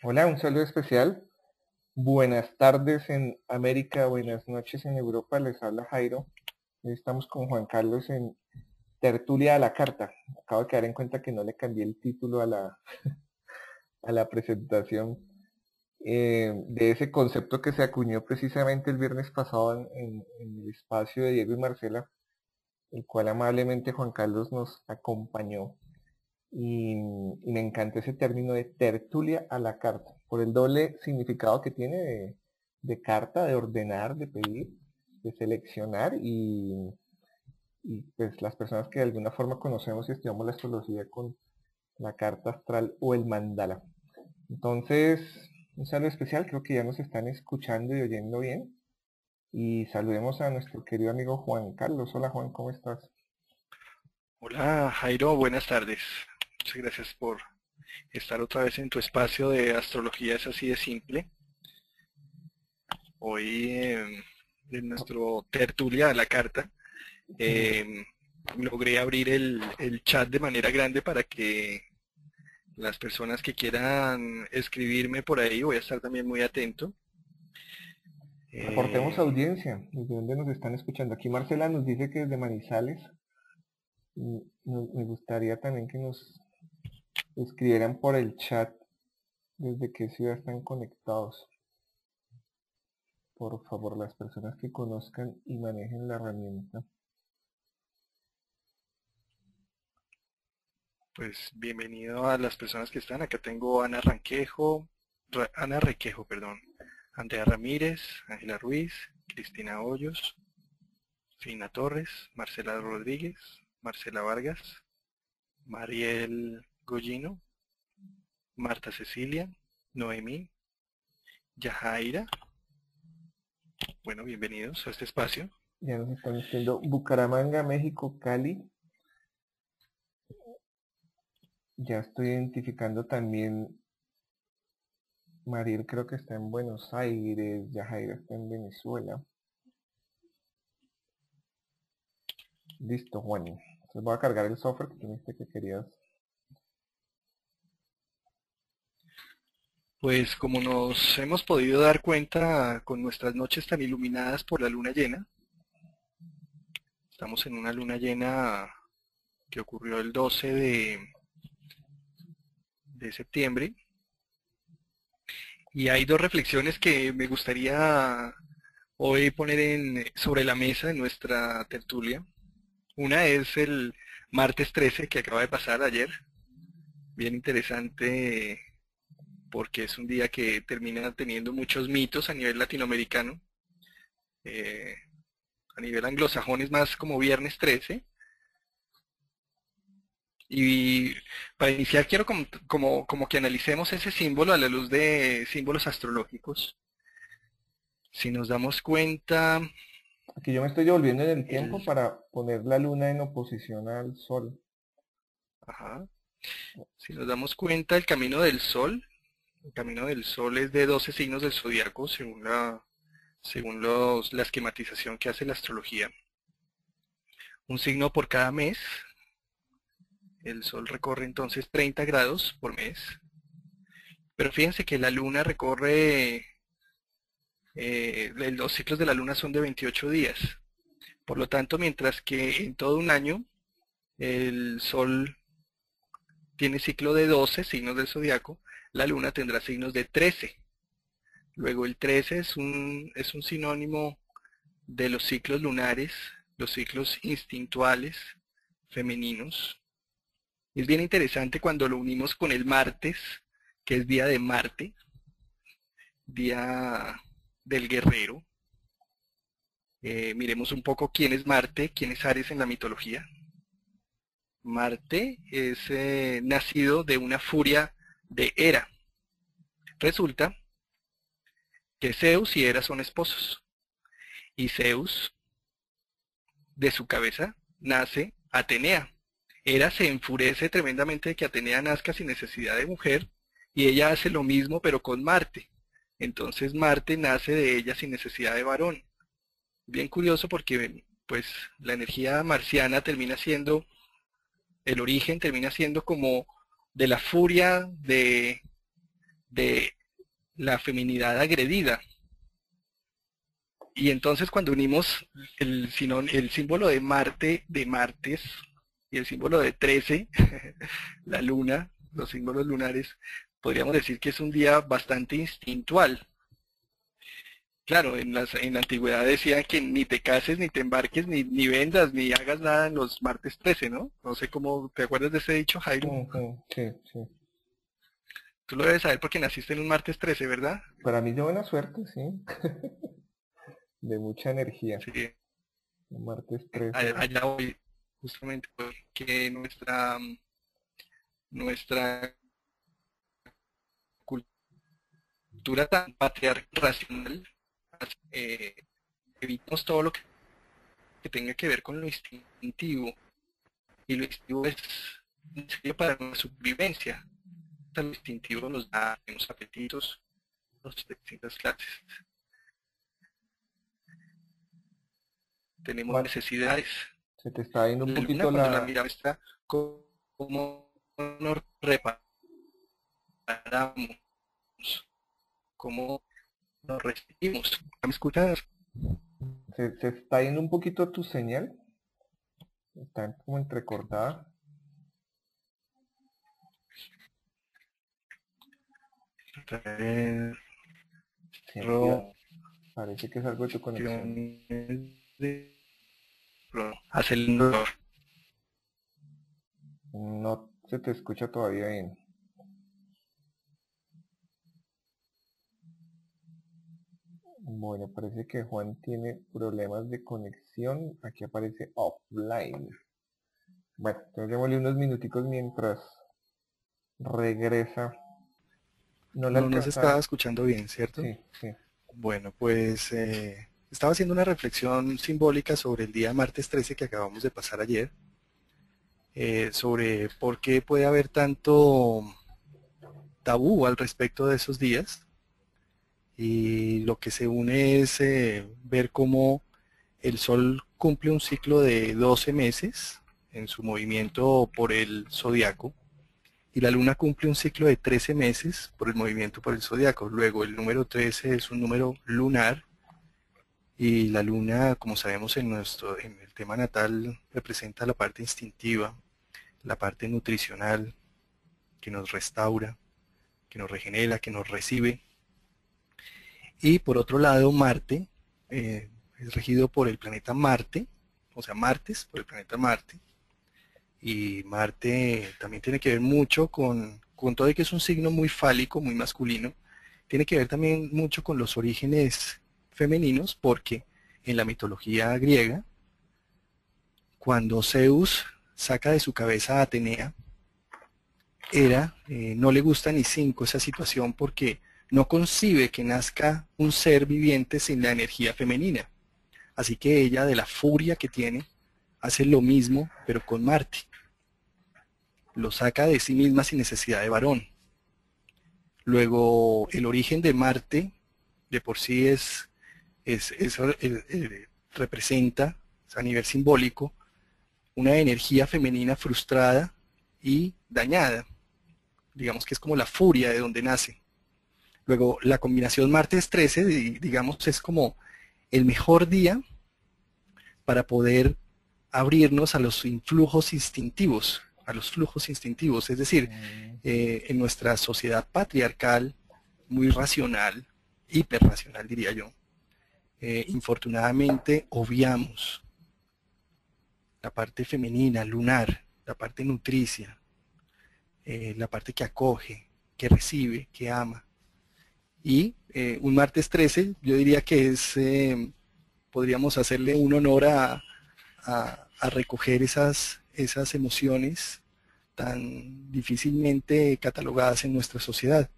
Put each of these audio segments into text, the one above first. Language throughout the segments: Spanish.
Hola, un saludo especial. Buenas tardes en América, buenas noches en Europa. Les habla Jairo. Estamos con Juan Carlos en Tertulia a la Carta. Acabo de quedar en cuenta que no le cambié el título a la, a la presentación eh, de ese concepto que se acuñó precisamente el viernes pasado en, el espacio de Diego y Marcela, el cual amablemente Juan Carlos nos acompañó. Y, me encanta ese término de tertulia a la carta, por el doble significado que tiene de, de carta, de ordenar, de pedir, de seleccionar y, y pues las personas que de alguna forma conocemos y estudiamos la astrología con la carta astral o el mandala. Entonces, un saludo especial, creo que ya nos están escuchando y oyendo bien. Y saludemos a nuestro querido amigo Juan Carlos. Hola Juan, ¿cómo estás? Hola Jairo, buenas tardes. Muchas gracias por estar otra vez en tu espacio de astrología, es así de simple. Hoy em, en nuestro tertulia de la carta em, logré abrir el, el chat de manera grande para que las personas que quieran escribirme por ahí, voy a estar también muy atento. Aportemos eh, audiencia, desde dónde nos están escuchando. Aquí Marcela nos dice que es de Manizales. Me gustaría también que nos escribieran por el chat desde qué ciudad están conectados. Por favor, las personas que conozcan y manejen la herramienta. Pues bienvenido a las personas que están. Acá tengo Ana Ranquejo, Ana Requejo, perdón, Andrea Ramírez, Ángela Ruiz, Cristina Hoyos, Fina Torres, Marcela Rodríguez, Marcela Vargas, Mariel Gollino, Marta Cecilia, Noemí, Yajaira. Bueno, bienvenidos a este espacio. Ya nos están diciendo Bucaramanga, México, Cali, ya estoy identificando también, Mariel creo que está en Buenos Aires, Yajaira está en Venezuela. Listo, Juan. Entonces voy a cargar el software que tú que querías. Pues como nos hemos podido dar cuenta con nuestras noches tan iluminadas por la luna llena, estamos en una luna llena que ocurrió el 12 de, de septiembre. Y hay dos reflexiones que me gustaría hoy poner sobre la mesa en nuestra tertulia. Una es el martes 13 que acaba de pasar ayer. Bien interesante porque es un día que termina teniendo muchos mitos a nivel latinoamericano. Eh, a nivel anglosajón es más como viernes 13, y para iniciar quiero como, como, que analicemos ese símbolo a la luz de símbolos astrológicos. Si nos damos cuenta... Aquí yo me estoy devolviendo en el tiempo para poner la luna en oposición al sol. Ajá. Si nos damos cuenta, el camino del sol, camino del sol es de 12 signos del zodiaco según la, según los, la esquematización que hace la astrología. Un signo por cada mes, el Sol recorre entonces 30 grados por mes. Pero fíjense que la Luna recorre, eh, los ciclos de la Luna son de 28 días. Por lo tanto, mientras que en todo un año el Sol tiene ciclo de 12 signos del zodiaco, la Luna tendrá signos de 13. Luego el 13 es un, es un sinónimo de los ciclos lunares, los ciclos instintuales femeninos, es bien interesante cuando lo unimos con el martes, que es día de Marte, día del guerrero. Eh, miremos un poco quién es Marte, quién es Ares en la mitología. Marte es eh, nacido de una furia de Hera. Resulta que Zeus y Hera son esposos. Y Zeus, de su cabeza, nace Atenea, Hera se enfurece tremendamente de que Atenea nazca sin necesidad de mujer y ella hace lo mismo pero con Marte. Entonces Marte nace de ella sin necesidad de varón. Bien curioso porque pues la energía marciana termina siendo, el origen termina siendo como de la furia de, de la feminidad agredida. Y entonces cuando unimos el, el símbolo de Marte, de martes, y el símbolo de 13, la luna, los símbolos lunares, podríamos decir que es un día bastante instintual. Claro, en, las, en la antigüedad decían que ni te cases, ni te embarques, ni, ni vendas, ni hagas nada en los martes 13, ¿no? No sé cómo, ¿te acuerdas de ese dicho, Jairo? Sí, sí. Tú lo debes saber porque naciste en un martes 13, ¿verdad? Para mí de buena suerte, sí. de mucha energía. Sí. martes 13. Allá voy, justamente porque nuestra, nuestra cultura tan patriarcal racional eh, evitamos todo lo que, que, tenga que ver con lo instintivo. Y lo instintivo es necesario para la supervivencia. Lo instintivo nos da los apetitos las distintas clases. Tenemos necesidades. Se te está yendo un poquito la... la mirada está como nos reparamos cómo nos recibimos. ¿Me escuchas? Se, se, está yendo un poquito tu señal. Está como entrecortada. Parece que es algo de tu conexión. No se te escucha todavía bien. Bueno, parece que Juan tiene problemas de conexión. Aquí aparece offline. Bueno, entonces démosle unos minuticos mientras regresa. No, no, se estaba escuchando bien, ¿cierto? Sí, sí. Bueno, pues eh, estaba haciendo una reflexión simbólica sobre el día martes 13 que acabamos de pasar ayer. Eh, sobre por qué puede haber tanto tabú al respecto de esos días y lo que se une es eh, ver cómo el Sol cumple un ciclo de 12 meses en su movimiento por el zodiaco y la Luna cumple un ciclo de 13 meses por el movimiento por el zodiaco. Luego el número 13 es un número lunar y la Luna, como sabemos en nuestro en el tema natal, representa la parte instintiva, la parte nutricional que nos restaura, que nos regenera, que nos recibe y por otro lado, Marte eh, es regido por el planeta Marte, o sea, Martes, por el planeta Marte. Y Marte también tiene que ver mucho con, con todo que es un signo muy fálico, muy masculino. Tiene que ver también mucho con los orígenes femeninos, porque en la mitología griega, cuando Zeus saca de su cabeza a Atenea, era, eh, no le gusta ni cinco esa situación porque no concibe que nazca un ser viviente sin la energía femenina. Así que ella, de la furia que tiene, hace lo mismo, pero con Marte. Lo saca de sí misma sin necesidad de varón. Luego, el origen de Marte, de por sí es, es, representa, a nivel simbólico, una energía femenina frustrada y dañada. Digamos que es como la furia de donde nace. Luego, la combinación martes 13, digamos, es como el mejor día para poder abrirnos a los influjos instintivos, a los flujos instintivos. Es decir, eh, en nuestra sociedad patriarcal, muy racional, hiperracional diría yo, eh, infortunadamente obviamos la parte femenina, lunar, la parte nutricia, eh, la parte que acoge, que recibe, que ama. Y eh, un martes 13, yo diría que es, eh, podríamos hacerle un honor a, recoger esas, esas emociones tan difícilmente catalogadas en nuestra sociedad.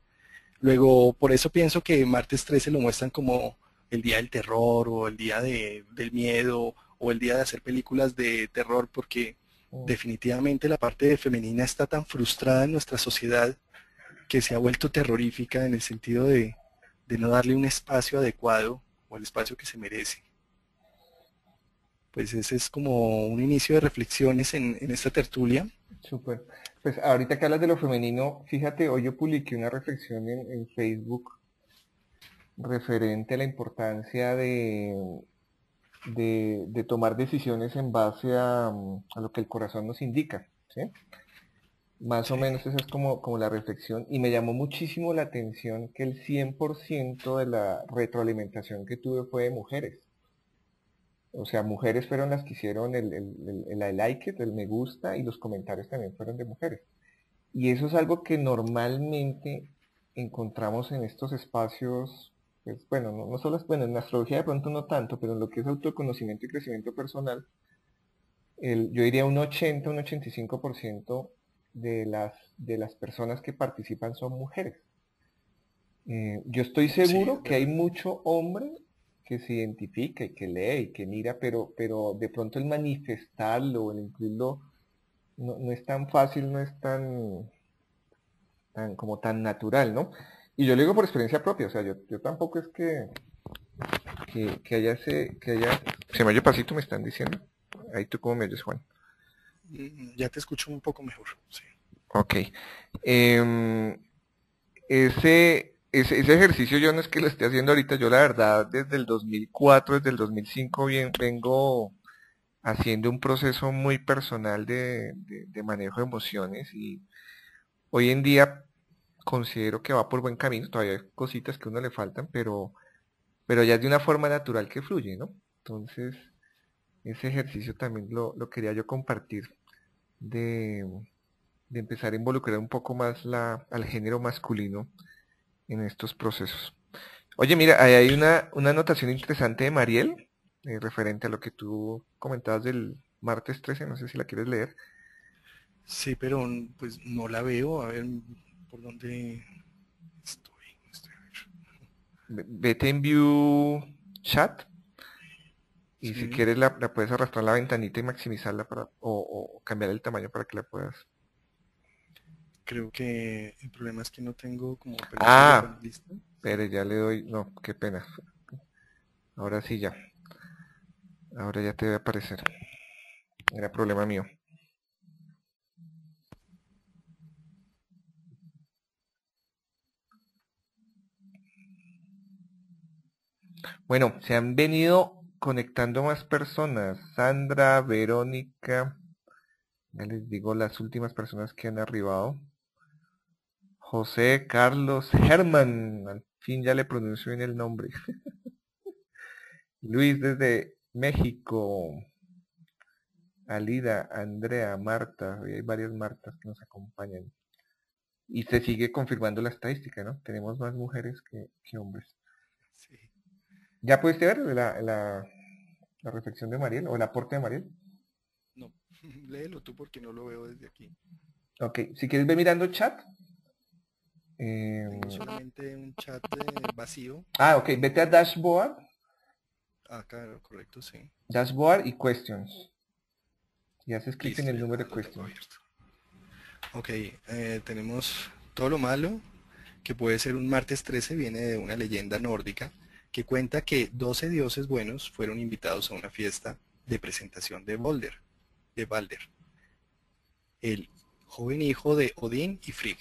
Luego, por eso pienso que martes 13 lo muestran como el día del terror o el día del miedo o el día de hacer películas de terror porque mm. definitivamente la parte femenina está tan frustrada en nuestra sociedad que se ha vuelto terrorífica en el sentido de, no darle un espacio adecuado o el espacio que se merece. pues ese es como un inicio de reflexiones en, esta tertulia. Súper. Pues ahorita que hablas de lo femenino, fíjate, hoy yo publiqué una reflexión en, Facebook referente a la importancia de, de, tomar decisiones en base a, a, lo que el corazón nos indica. ¿sí? Más o menos esa es como, como la reflexión y me llamó muchísimo la atención que el 100% de la retroalimentación que tuve fue de mujeres. O sea, mujeres fueron las que hicieron el, el, el, like it, el me gusta y los comentarios también fueron de mujeres. Y eso es algo que normalmente encontramos en estos espacios, pues, bueno, no, solo es, bueno, en astrología de pronto no tanto, pero en lo que es autoconocimiento y crecimiento personal, el, yo diría un 80, un 85% de las, de las personas que participan son mujeres. Eh, yo estoy seguro que hay mucho hombre que se identifica y que lee y que mira, pero, pero de pronto el manifestarlo, el incluirlo, no, no es tan fácil, no es tan, tan, como tan natural, ¿no? Y yo lo digo por experiencia propia, o sea, yo, yo tampoco es que, que, que haya ese, que haya, se me pasito me están diciendo. Ahí tú cómo me oyes, Juan. Mm, ya te escucho un poco mejor, sí. Ok. Em, ese, ese, ejercicio yo no es que lo esté haciendo ahorita, yo la verdad desde el 2004, desde el 2005 bien, vengo haciendo un proceso muy personal de, de manejo de emociones y hoy en día considero que va por buen camino, todavía hay cositas que a uno le faltan, pero, pero ya es de una forma natural que fluye, ¿no? Entonces, ese ejercicio también lo, lo quería yo compartir de, empezar a involucrar un poco más la, al género masculino en estos procesos. Oye, mira, ahí hay una, una anotación interesante de Mariel, eh, referente a lo que tú comentabas del martes 13, no sé si la quieres leer. Sí, pero pues no la veo, a ver por dónde estoy. Vete en View Chat y si quieres la, puedes arrastrar la ventanita y maximizarla para, o, cambiar el tamaño para que la puedas. Creo que el problema es que no tengo como... Ah, pero ya le doy... No, qué pena. Ahora sí ya. Ahora ya te debe aparecer. Era problema mío. Bueno, se han venido conectando más personas. Sandra, Verónica, ya les digo las últimas personas que han arribado. José, Carlos, Germán, al fin ya le pronuncio bien el nombre. Luis desde México. Alida, Andrea, Marta, hay varias Martas que nos acompañan. Y se sigue confirmando la estadística, ¿no? Tenemos más mujeres que, que hombres. ¿Ya pudiste ver la, la, reflexión de Mariel o el aporte de Mariel? No, léelo tú porque no lo veo desde aquí. Ok, si quieres ver mirando chat. Eh... solamente un chat vacío. Ah, ok, vete a dashboard. Ah, claro, correcto, sí. Dashboard y questions. Y haces clic en el número de questions. Ok, eh, tenemos todo lo malo, que puede ser un martes 13, viene de una leyenda nórdica que cuenta que 12 dioses buenos fueron invitados a una fiesta de presentación de Balder, de Balder, el joven hijo de Odín y Frigg,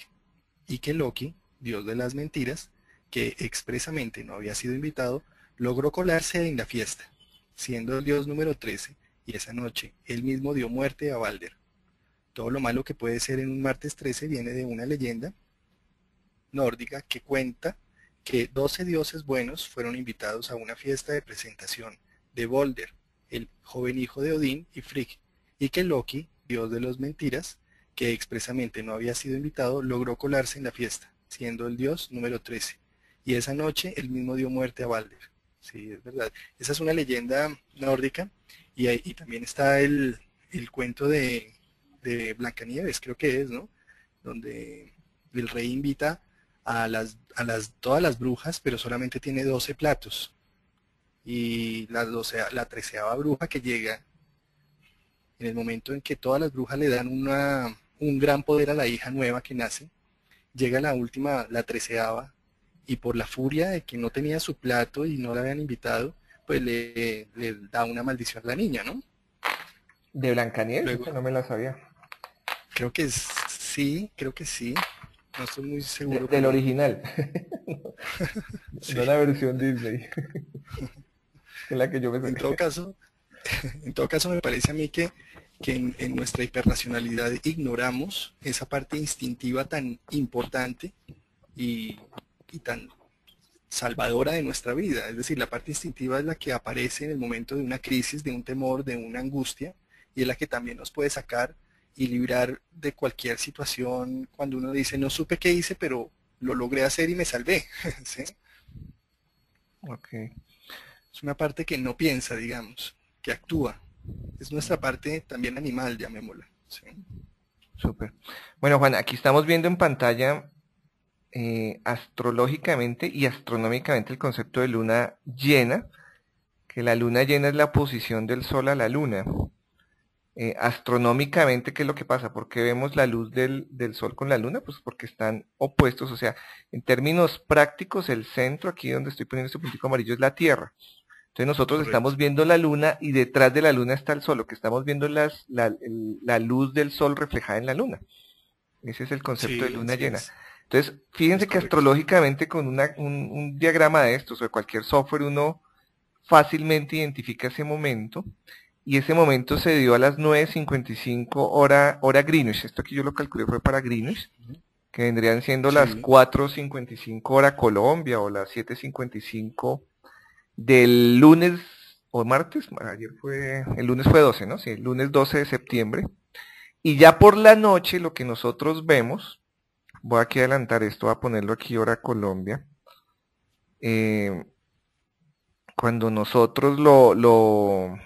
y que Loki, dios de las mentiras, que expresamente no había sido invitado, logró colarse en la fiesta, siendo el dios número 13, y esa noche él mismo dio muerte a Balder. Todo lo malo que puede ser en un martes 13 viene de una leyenda nórdica que cuenta que 12 dioses buenos fueron invitados a una fiesta de presentación de Balder, el joven hijo de Odín y Frigg, y que Loki, dios de los mentiras, que expresamente no había sido invitado, logró colarse en la fiesta, siendo el dios número 13. Y esa noche él mismo dio muerte a Balder. Sí, es verdad. Esa es una leyenda nórdica. Y, y también está el, el cuento de, de Blancanieves, creo que es, ¿no? Donde el rey invita a las, a las, todas las brujas, pero solamente tiene 12 platos. Y la, 12, la treceava bruja que llega, en el momento en que todas las brujas le dan una, un gran poder a la hija nueva que nace, llega la última, la treceava, y por la furia de que no tenía su plato y no la habían invitado, pues le, da una maldición a la niña, ¿no? De Blancanieves, no me la sabía. Creo que sí, creo que sí. No estoy muy seguro. del original. No la versión Disney. es la que yo me En todo caso, en todo caso me parece a mí que, que en, en, nuestra hiperracionalidad ignoramos esa parte instintiva tan importante y, y tan salvadora de nuestra vida. Es decir, la parte instintiva es la que aparece en el momento de una crisis, de un temor, de una angustia, y es la que también nos puede sacar y librar de cualquier situación cuando uno dice, no supe qué hice, pero lo logré hacer y me salvé. ¿sí? Es una parte que no piensa, digamos, que actúa. Es nuestra parte también animal, llamémosla. ¿sí? Súper. Bueno, Juan, aquí estamos viendo en pantalla eh, astrológicamente y astronómicamente el concepto de luna llena, que la luna llena es la posición del sol a la luna. Eh, astronómicamente, ¿qué es lo que pasa? ¿Por qué vemos la luz del, del, sol con la luna? Pues porque están opuestos, o sea, en términos prácticos, el centro, aquí donde estoy poniendo este puntito amarillo, es la Tierra. Entonces nosotros estamos viendo la luna y detrás de la luna está el sol, lo que estamos viendo es la, la, la luz del sol reflejada en la luna. Ese es el concepto de luna llena. Entonces, fíjense que astrológicamente con un, diagrama de estos o de cualquier software uno fácilmente identifica ese momento y ese momento se dio a las 9.55 hora, hora Greenwich. Esto aquí yo lo calculé fue para Greenwich, que vendrían siendo las 4.55 hora Colombia o las 7.55 del lunes o martes, ayer fue, el lunes fue 12, ¿no? Sí, el lunes 12 de septiembre. Y ya por la noche lo que nosotros vemos Voy aquí a adelantar esto, voy a ponerlo aquí hora Colombia. Eh, cuando nosotros lo, lo,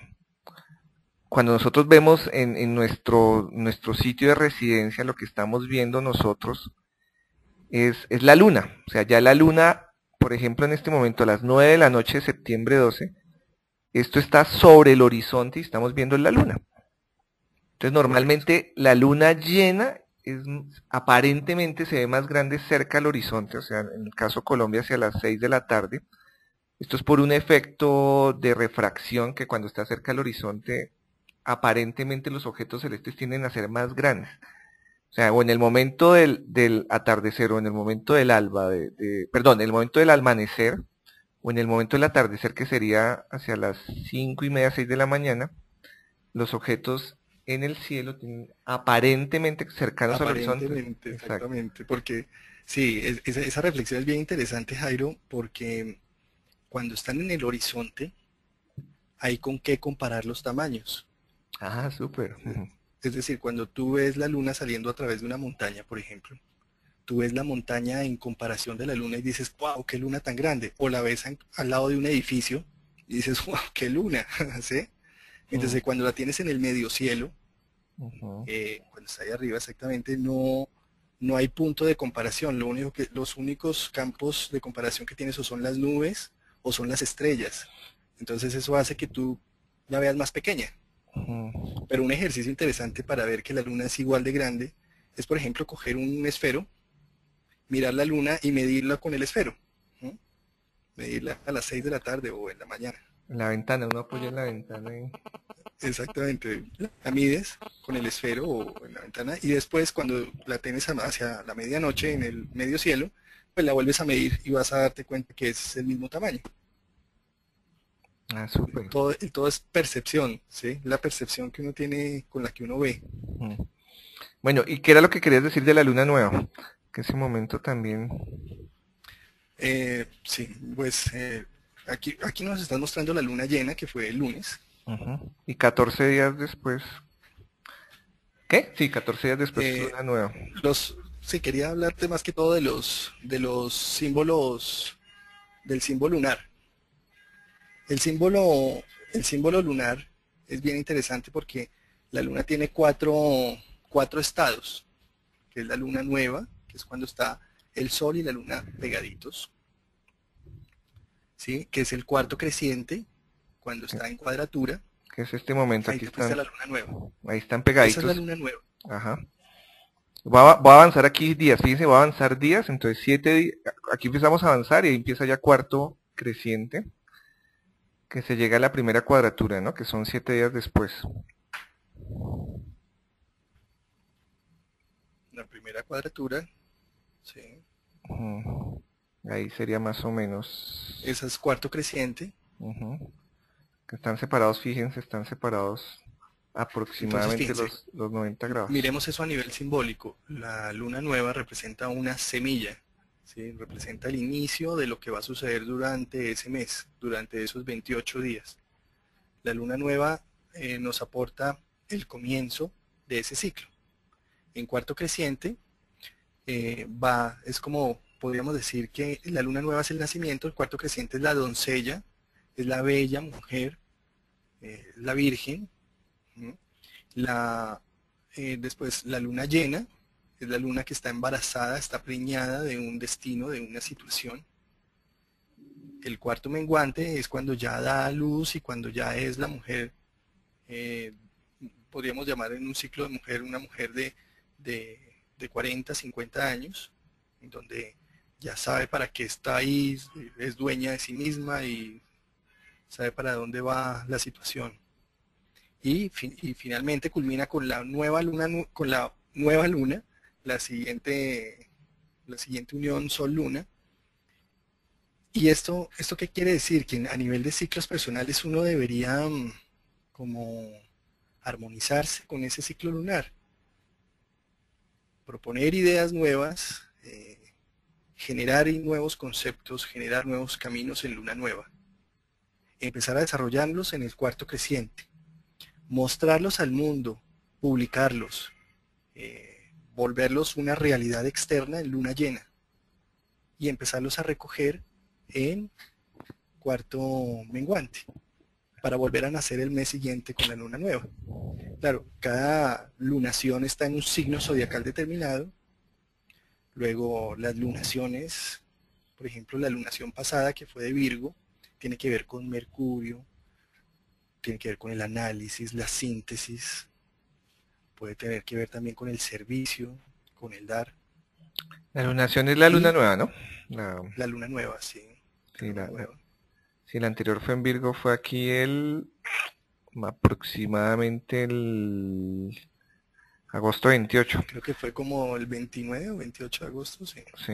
cuando nosotros vemos en, en, nuestro, nuestro sitio de residencia, lo que estamos viendo nosotros es, es la luna. O sea, ya la luna, por ejemplo, en este momento a las 9 de la noche de septiembre 12, esto está sobre el horizonte y estamos viendo la luna. Entonces normalmente la luna llena es, aparentemente se ve más grande cerca al horizonte, o sea, en el caso Colombia hacia las 6 de la tarde. Esto es por un efecto de refracción que cuando está cerca al horizonte, aparentemente los objetos celestes tienden a ser más grandes. O sea, o en el momento del, del atardecer o en el momento del alba, de, perdón, en el momento del amanecer o en el momento del atardecer que sería hacia las 5 y media, 6 de la mañana, los objetos en el cielo aparentemente cercanos al horizonte. Exactamente, porque sí, esa, reflexión es bien interesante, Jairo, porque cuando están en el horizonte, hay con qué comparar los tamaños. Ah, súper. Es decir, cuando tú ves la luna saliendo a través de una montaña, por ejemplo, tú ves la montaña en comparación de la luna y dices, wow, qué luna tan grande. O la ves al lado de un edificio y dices, wow, qué luna. ¿Sí? Entonces, cuando la tienes en el medio cielo, eh, cuando está ahí arriba exactamente, no, no hay punto de comparación. Lo único que, los únicos campos de comparación que tienes o son las nubes o son las estrellas. Entonces eso hace que tú la veas más pequeña. Pero un ejercicio interesante para ver que la luna es igual de grande es, por ejemplo, coger un esfero, mirar la luna y medirla con el esfero. Medirla a las 6 de la tarde o en la mañana. En la ventana, uno apoya en la ventana. Exactamente. La mides con el esfero o en la ventana y después cuando la tienes hacia la medianoche en el medio cielo, pues la vuelves a medir y vas a darte cuenta que es el mismo tamaño. Ah, súper. Todo, todo es percepción, ¿sí? La percepción que uno tiene con la que uno ve. Bueno, ¿y qué era lo que querías decir de la luna nueva? Que ese momento también... Eh, sí, pues eh, aquí, aquí nos están mostrando la luna llena, que fue el lunes. Y 14 días después. ¿Qué? Sí, 14 días después eh, luna nueva. Los, sí, quería hablarte más que todo de los, de los símbolos, del símbolo lunar. El símbolo, el símbolo lunar es bien interesante porque la luna tiene cuatro, cuatro estados, que es la luna nueva, que es cuando está el sol y la luna pegaditos, ¿sí? que es el cuarto creciente, cuando está en cuadratura. Que es este momento, ahí aquí está la luna nueva. Ahí están pegaditos. Esa es la luna nueva. Ajá. Voy a, avanzar aquí días, fíjense, voy a avanzar días, entonces siete días, aquí empezamos a avanzar y ahí empieza ya cuarto creciente, que se llega a la primera cuadratura, ¿no? Que son siete días después. La primera cuadratura, sí. Ahí sería más o menos... Esa es cuarto creciente. Que están separados, fíjense, están separados aproximadamente los, los 90 grados. Miremos eso a nivel simbólico. La luna nueva representa una semilla, representa el inicio de lo que va a suceder durante ese mes, durante esos 28 días. La luna nueva eh, nos aporta el comienzo de ese ciclo. En cuarto creciente eh, va, es como podríamos decir que la luna nueva es el nacimiento, el cuarto creciente es la doncella, es la bella mujer, eh, la virgen, la, después la luna llena, es la luna que está embarazada, está preñada de un destino, de una situación. El cuarto menguante es cuando ya da luz y cuando ya es la mujer, eh, podríamos llamar en un ciclo de mujer una mujer de, de, de 40, 50 años, donde ya sabe para qué está ahí, es dueña de sí misma y sabe para dónde va la situación. Y, finalmente culmina con la nueva luna, con la nueva luna, la siguiente, la siguiente unión Sol-Luna. ¿Y esto, esto qué quiere decir? Que a nivel de ciclos personales uno debería mm, como armonizarse con ese ciclo lunar. Proponer ideas nuevas, eh, generar nuevos conceptos, generar nuevos caminos en luna nueva. Empezar a desarrollarlos en el cuarto creciente. Mostrarlos al mundo, publicarlos, eh, volverlos una realidad externa en luna llena y empezarlos a recoger en cuarto menguante para volver a nacer el mes siguiente con la luna nueva. Claro, cada lunación está en un signo zodiacal determinado Luego las lunaciones, por ejemplo la lunación pasada que fue de Virgo, tiene que ver con Mercurio, tiene que ver con el análisis, la síntesis, puede tener que ver también con el servicio, con el dar. La lunación es la luna nueva, ¿no? La, luna nueva, sí. Sí la, sí, la anterior fue en Virgo, fue aquí el aproximadamente el Agosto 28. Creo que fue como el 29 o 28 de agosto, sí. Sí.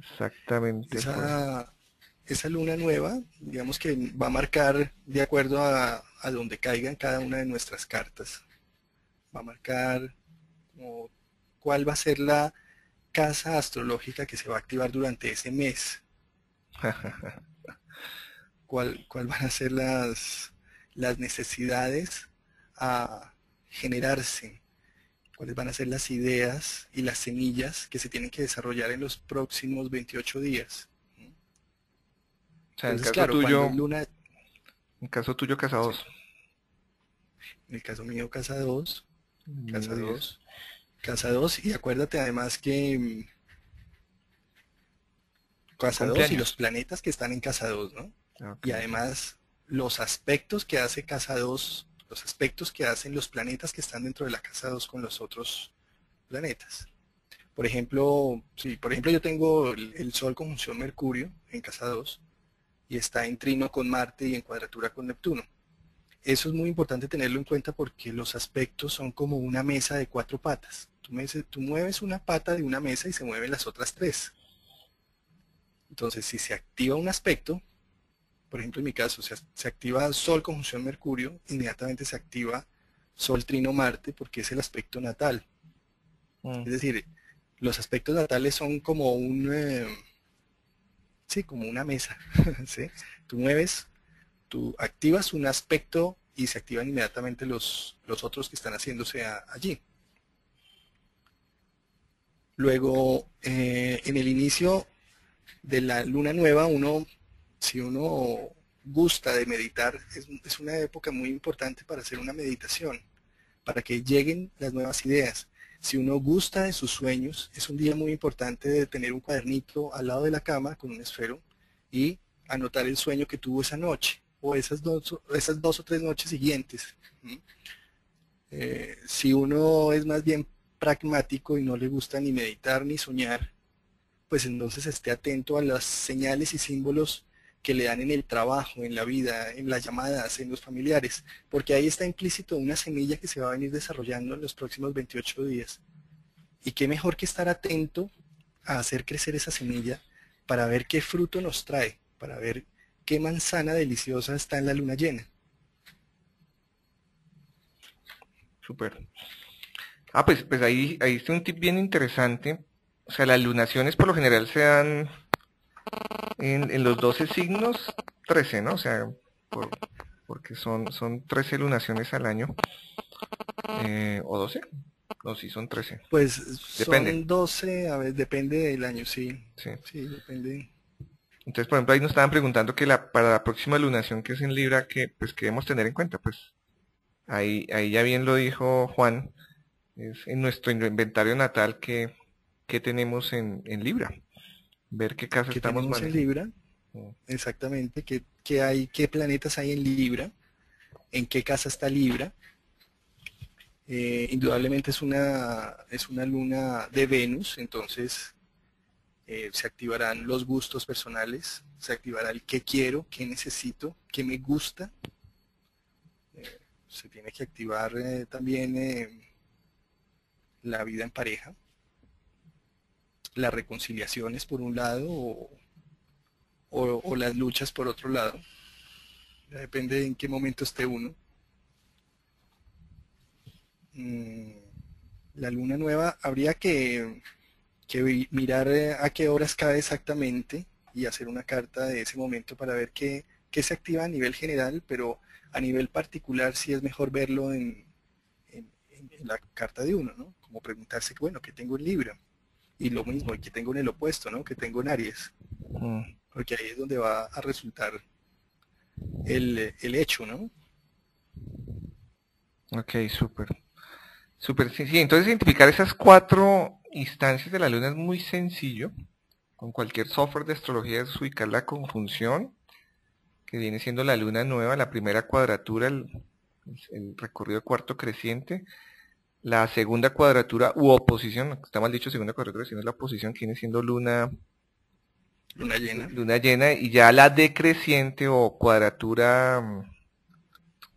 Exactamente. Esa, luna nueva, digamos que va a marcar de acuerdo a, a donde caigan cada una de nuestras cartas. Va a marcar cuál va a ser la casa astrológica que se va a activar durante ese mes. ¿Cuál, ¿Cuál van a ser las, las necesidades a generarse, cuáles van a ser las ideas y las semillas que se tienen que desarrollar en los próximos 28 días. O sea, en el caso tuyo, en caso tuyo casa 2. En el caso mío casa 2, casa 2, casa 2 y acuérdate además que mm, casa 2 y los planetas que están en casa 2, ¿no? Y además los aspectos que hace casa 2 los aspectos que hacen los planetas que están dentro de la casa 2 con los otros planetas. Por ejemplo, si por ejemplo yo tengo el, Sol conjunción Mercurio en casa 2 y está en trino con Marte y en cuadratura con Neptuno. Eso es muy importante tenerlo en cuenta porque los aspectos son como una mesa de cuatro patas. tú mueves una pata de una mesa y se mueven las otras tres. Entonces, si se activa un aspecto, por ejemplo, en mi caso, se, se activa Sol conjunción Mercurio, inmediatamente se activa Sol trino Marte porque es el aspecto natal. Mm. Es decir, los aspectos natales son como un, eh, sí, como una mesa. ¿sí? Tú mueves, tú activas un aspecto y se activan inmediatamente los, los otros que están haciéndose allí. Luego, eh, en el inicio de la luna nueva, uno si uno gusta de meditar, es, una época muy importante para hacer una meditación, para que lleguen las nuevas ideas. Si uno gusta de sus sueños, es un día muy importante de tener un cuadernito al lado de la cama con un esfero y anotar el sueño que tuvo esa noche o esas dos, esas dos o tres noches siguientes. Eh, si uno es más bien pragmático y no le gusta ni meditar ni soñar, pues entonces esté atento a las señales y símbolos que le dan en el trabajo, en la vida, en las llamadas, en los familiares, porque ahí está implícito una semilla que se va a venir desarrollando en los próximos 28 días. Y qué mejor que estar atento a hacer crecer esa semilla para ver qué fruto nos trae, para ver qué manzana deliciosa está en la luna llena. Súper. Ah, pues, pues ahí, ahí está un tip bien interesante. O sea, las lunaciones por lo general se dan en, en los 12 signos, 13, ¿no? O sea, porque son, son 13 lunaciones al año. Eh, ¿O 12? No, sí, son 13. Pues depende. son 12, a ver, depende del año, sí. Sí. Sí, depende. Entonces, por ejemplo, ahí nos estaban preguntando que la, para la próxima lunación que es en Libra, que pues que debemos tener en cuenta, pues ahí, ahí ya bien lo dijo Juan, es en nuestro inventario natal que, que tenemos en, en, Libra. Ver qué casa ¿Qué estamos tenemos en Libra? Mm. Exactamente, ¿Qué, qué, hay, qué planetas hay en Libra, en qué casa está Libra. Eh, indudablemente es una, es una luna de Venus, entonces eh, se activarán los gustos personales, se activará el qué quiero, qué necesito, qué me gusta. Eh, se tiene que activar eh, también la vida en pareja, las reconciliaciones por un lado o, las luchas por otro lado. Depende en qué momento esté uno. Mm, la luna nueva habría que que mirar eh, a qué horas cae exactamente y hacer una carta de ese momento para ver qué, qué se activa a nivel general, pero a nivel particular sí es mejor verlo en, en, la carta de uno, ¿no? Como preguntarse, bueno, ¿qué tengo en Libra? Y lo mismo, ¿y qué tengo en el opuesto, ¿no? ¿Qué tengo en Aries? Mm. Porque ahí es donde va a resultar el, el hecho, ¿no? Ok, súper. Súper, sí, sí, entonces identificar esas cuatro instancias de la luna es muy sencillo. Con cualquier software de astrología es ubicar la conjunción, que viene siendo la luna nueva, la primera cuadratura, el, recorrido cuarto creciente, la segunda cuadratura u oposición, está mal dicho segunda cuadratura, sino la oposición que viene siendo luna luna llena. Luna llena y ya la decreciente o cuadratura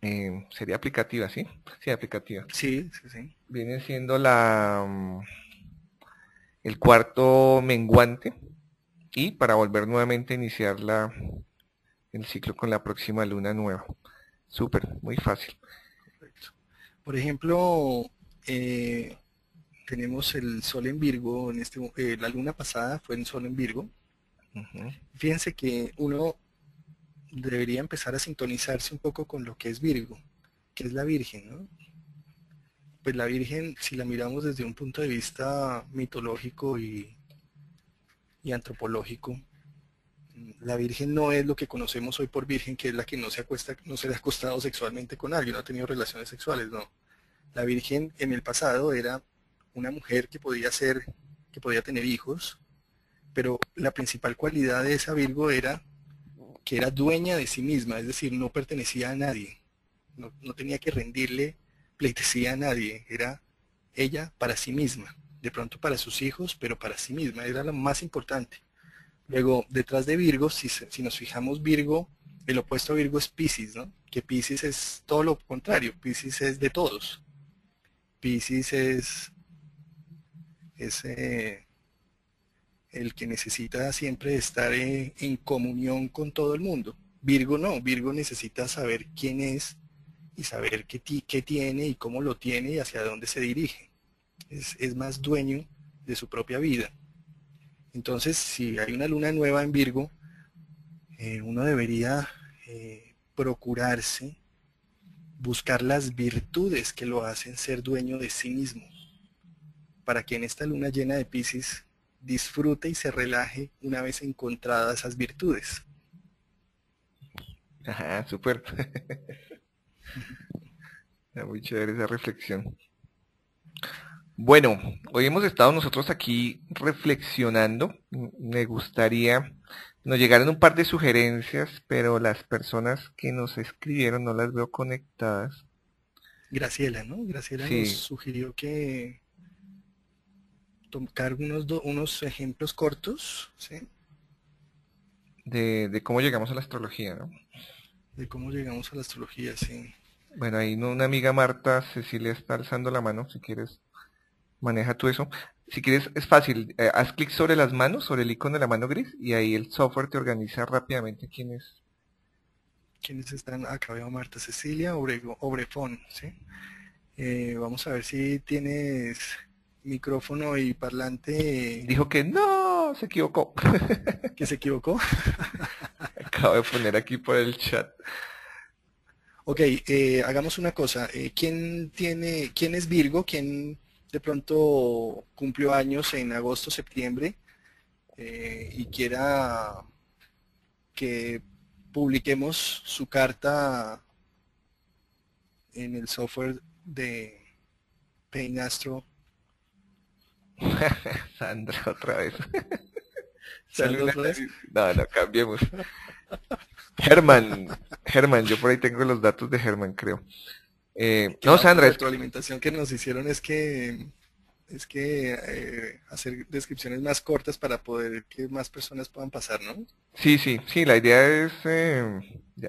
eh, sería aplicativa, ¿sí? Sí, aplicativa. Sí, sí, sí. Viene siendo la el cuarto menguante y para volver nuevamente a iniciar la, el ciclo con la próxima luna nueva. Súper, muy fácil. Por ejemplo, eh, tenemos el sol en Virgo, en este, eh, la luna pasada fue en sol en Virgo. Fíjense que uno debería empezar a sintonizarse un poco con lo que es Virgo, que es la Virgen, ¿no? Pues la Virgen, si la miramos desde un punto de vista mitológico y, antropológico, la Virgen no es lo que conocemos hoy por Virgen, que es la que no se acuesta, no se le ha acostado sexualmente con alguien, no ha tenido relaciones sexuales, no. La Virgen en el pasado era una mujer que podía ser, que podía tener hijos, pero la principal cualidad de esa Virgo era que era dueña de sí misma, es decir, no pertenecía a nadie, no tenía que rendirle pleitesía a nadie, era ella para sí misma, de pronto para sus hijos, pero para sí misma, era lo más importante. Luego, detrás de Virgo, si, si nos fijamos, Virgo, el opuesto a Virgo es Pisces, ¿no? Que Pisces es todo lo contrario, Pisces es de todos. Pisces es, es eh, el que necesita siempre estar en, en comunión con todo el mundo. Virgo no, Virgo necesita saber quién es y saber qué, qué tiene y cómo lo tiene y hacia dónde se dirige. Es, más dueño de su propia vida. Entonces, si hay una luna nueva en Virgo, eh, uno debería eh, procurarse, buscar las virtudes que lo hacen ser dueño de sí mismo, para que en esta luna llena de Pisces disfrute y se relaje una vez encontradas esas virtudes. Ajá. Muy chévere esa reflexión. Bueno, hoy hemos estado nosotros aquí reflexionando. Me gustaría nos llegaron un par de sugerencias, pero las personas que nos escribieron no las veo conectadas. Graciela, ¿no? Graciela nos sugirió que tocar unos, unos ejemplos cortos, ¿sí? de, cómo llegamos a la astrología, ¿no? De cómo llegamos a la astrología, sí. Bueno, ahí una amiga Marta Cecilia está alzando la mano, si quieres, maneja tú eso. Si quieres, es fácil, eh, haz clic sobre las manos, sobre el icono de la mano gris, y ahí el software te organiza rápidamente quiénes. ¿Quiénes están? Acá veo Marta Cecilia Obrefón, ¿sí? Eh, vamos a ver si tienes micrófono y parlante. Dijo que no, se equivocó. ¿Que se equivocó? Acabo de poner aquí por el chat. Ok, eh, hagamos una cosa. Eh, ¿Quién tiene, quién es Virgo? ¿Quién de pronto cumplió años en agosto, septiembre eh, y quiera que publiquemos su carta en el software de Painastro Sandra otra vez. No, no, cambiemos. Germán, Germán, yo por ahí tengo los datos de Germán, creo. Eh, no, Sandra. La retroalimentación que nos hicieron es que es que eh, hacer descripciones más cortas para poder que más personas puedan pasar, ¿no? Sí, sí, sí, la idea es, eh,